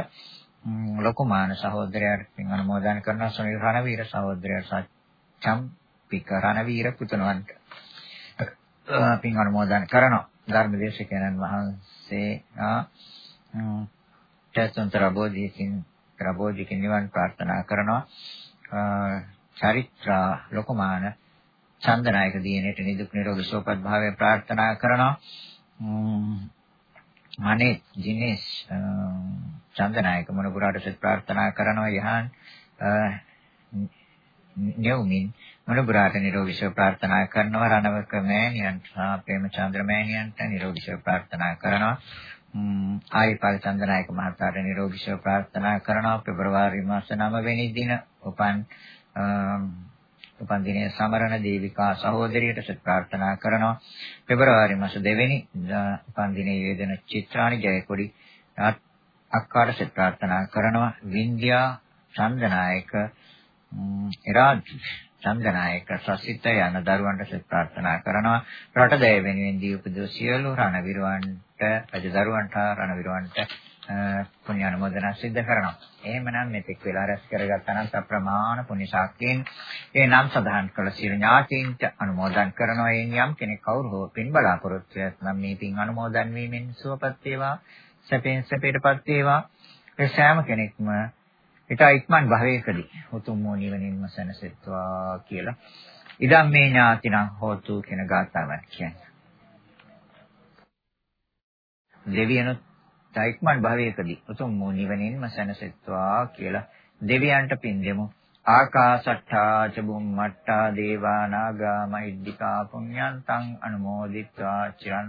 ලොකුමාන සහෝදරයාට පින් අනුමෝදන් කරනවා. සුනිල් රණවීර සහෝදරයාට චම්පික රණවීර පුතණවන්ට. පින් අනුමෝදන් කරනවා. ධර්මදේශකයන්න් වහන්සේ චතුන්තර බෝධිකින් ප්‍රබෝධිකින් නිවන් ප්‍රාර්ථනා කරනවා. චරිත්‍රා ලොකුමාන චන්දනායක දිනේට නිදුක් නිරෝගී සුවපත් භාවය ප්‍රාර්ථනා කරනවා. අනේ දිනේෂ් චන්දනායක මොනපුරාට සිත ප්‍රාර්ථනා කරනවා යහන් නෙවුමින් මොනපුරාට නිරෝගී සුව ප්‍රාර්ථනා කරනවා රණවක මෑණියන්ට සහ ප්‍රේමචන්ද්‍ර මෑණියන්ට නිරෝගී සුව ප්‍රාර්ථනා කරනවා. ආයිපාල චන්දනායක මහතාට නිරෝගී සුව ප්‍රාර්ථනා කරනවා පෙබරවාරි මාස 9 වෙනි දින උපන් උපන් දිනයේ සමරණ දේවිකා සහෝදරියට සත් ප්‍රාර්ථනා කරනවා. පෙබරවාරි මාස 2 වෙනි උපන් දිනයේ යෙදෙන චිත්‍රානි ජයකොඩි අක්කාට සත් ප්‍රාර්ථනා කරනවා. වින්ද්‍යා චන්දනායක එරාජ් චන්දනායක සසිත යන දරුවන්ට සත් ප්‍රාර්ථනා කරනවා. රට දය වෙනුවෙන් දී උපදෝ සියලු රණවිරුවන්ට රජදරුවන්ට රණවිරුවන්ට පුණ්‍ය අනුමೋದනා සිද්ධ කරනවා. එහෙමනම් මෙතෙක් වෙලා රැස් කරගත්ත අනන්ත ප්‍රමාණ පුණ්‍ය ශක්තියෙන් ඒ නම් සඳහන් කළ සියලු ඥාතීන්ට අනුමෝදන් කරනවා. එයින් යම් කෙනෙක් කවුරු හෝ පින් බලාපොරොත්තු වෙනනම් මේ පින් අනුමෝදන් වීමෙන් සුවපත් වේවා, සැපෙන් සැපයටපත් වේවා. ඒ සෑම කෙනෙක්ම ඊට ඉක්මන් භවයකදී උතුම් වූ නිවනින්ම සැනසෙත්වා කියලා. ඉදම් මේ ඥාතිනම් හෝතු කියන ගාථාවක් කියන්නේ. දෙවියනුත් ඉක්මන් භවයකදී උතුම් වූ නිවනින්ම සැනසෙත්වා කියලා දෙවියන්ට පින් දෙමු. ආකාශට්ටා ච බුම්මට්ටා දේවා නාග මහිද්దికා පුඤ්ඤන්තං අනුමෝදිත්වා චිරන්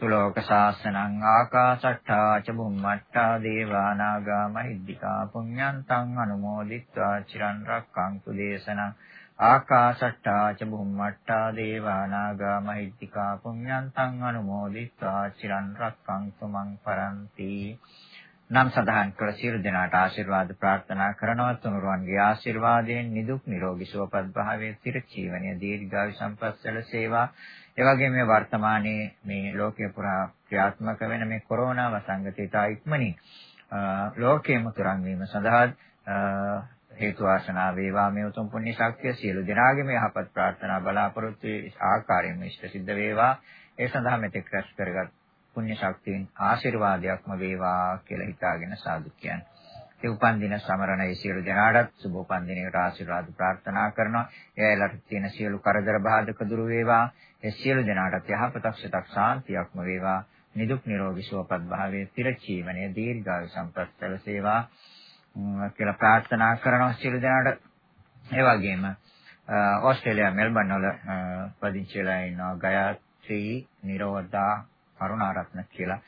තුලෝක ශාසනං ආකාශට්ටා ච බුම්මට්ටා දේවා නාග මහිද්దికා පුඤ්ඤන්තං අනුමෝදිත්වා චිරන් රක්ඛන්තු දේශනං ආකාශට්ටා ච බුම්මට්ටා දේවා නාග මහිත්‍තිකා පුඤ්ඤන්තං අනුමෝදිත්වා චිරන් රක්ඛන්තු මං පරන්ති. නම් සඳහන් කර සියලු දෙනාට ආශිර්වාද ප්‍රාර්ථනා කරනවා. තුනුරුවන්ගේ ආශිර්වාදයෙන් නිදුක් නිරෝගී සුවපත් භාවයේ චිර ජීවනයේ දීර්ඝායු සම්පස්සල සේවා. එවැගේ මේ වර්තමානයේ මේ ලෝකේ පුරා ක්‍රියාත්මක වෙන මේ කොරෝනා වසංගතය ඉක්මනින් ලෝකයේම තුරන් වීම සඳහා හේතු වාසනා වේවා මේ උතුම් පුණ්‍ය ශක්තිය සියලු දෙනාගේම යහපත් ප්‍රාර්ථනා බලාපොරොත්තු ආකාරයෙන් ඉෂ්ට සිද්ධ වේවා ඒ සඳහා මෙතෙක් රැස් කරගත් පුණ්‍ය ශක්තියෙන් ආශිර්වාදයක්ම වේවා කියලා හිතාගෙන සාදු කියන්නේ. ඒ උපන් දින සමරණ ඒ සියලු දෙනාටත් සුබ උපන් දිනයකට ආශිර්වාද ප්‍රාර්ථනා කරනවා. එයාලට තියෙන සියලු කරදර බාධක දුරු වේවා. ඒ සියලු දෙනාටත් යහපතක් සිතක් සාන්තියක්ම වේවා. නිදුක් නිරෝගී සුවපත් භාවයේ තිර ජීවනයේ දීර්ඝායු සම්පත් සැලසේවා. කියලා ප්‍රාර්ථනා කරනවා සියලු දෙනාට. ඒ වගේම ඕස්ට්‍රේලියා මෙල්බන් වල පදිංචි වෙලා ඉන්නවා ගයත්‍රි නිරෝධා කරුණාරත්න කියලා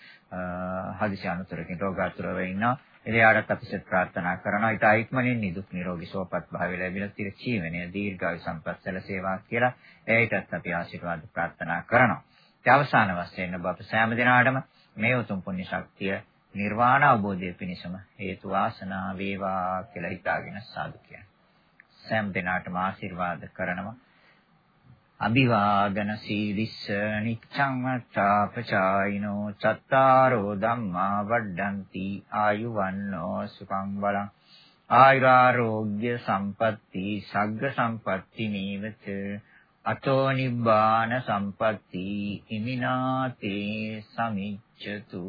හදිසි අනුතරකින් රෝගාතුරව ඉන්නවා. එයාටත් අපි සත් ප්‍රාර්ථනා කරනවා. ඊට ඉක්මනින් නිදුක් නිරෝගී සුවපත් භාවය ලැබිලා තිර ජීවනය දීර්ඝායු සම්පත් සැලසේවා කියලා එයටත් අපි ආශිර්වාද ප්‍රාර්ථනා කරනවා. ඒ අවසාන වශයෙන් ඔබ අප සෑම දිනාටම මේ උතුම් පුණ්‍ය ශක්තිය නිර්වාණ අවබෝධය පිණිසම හේතු වාසනා වේවා කියලා හිතාගෙන සාදු කියන්නේ. සෑම දිනාටම ආශිර්වාද කරනවා. අභිවාදන සීලිස්ස නිච්ඡං වත්තාපචායිනෝ චත්තාරෝ ධම්මා වඩ්ඩಂತಿ ආයුවන්නෝ සුඛං බලං ආයුරාෝග්‍ය සම්පatti සග්ග සම්පatti නීවච අතෝ නිබ්බාන සම්පatti ඉමිනාතේ සමිච්ඡතු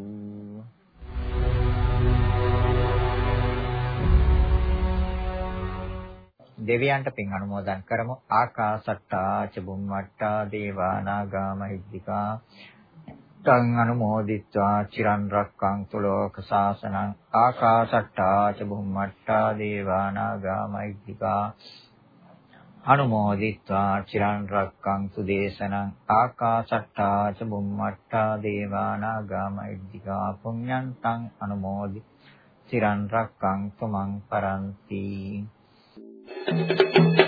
දෙවියන්ට පින් අනුමෝදන් කරමු. ආකාසට්ටා ච බුම්මට්ටා දේවා නාග මහිද්దికා. තං අනුමෝදිත්වා චිරන් රක්කන්තු ලෝක සාසනං. ආකාසට්ටා ච බුම්මට්ටා දේවා නාග මහිද්దికා. අනුමෝදිත්වා චිරන් රක්කන්තු දේශනං. ආකාසට්ටා ච බුම්මට්ටා දේවා නාග මහිද්దికා. පුඤ්ඤන්තං අනුමෝදි චිරන් රක්කන්තු මං පරන්ති. Thank you.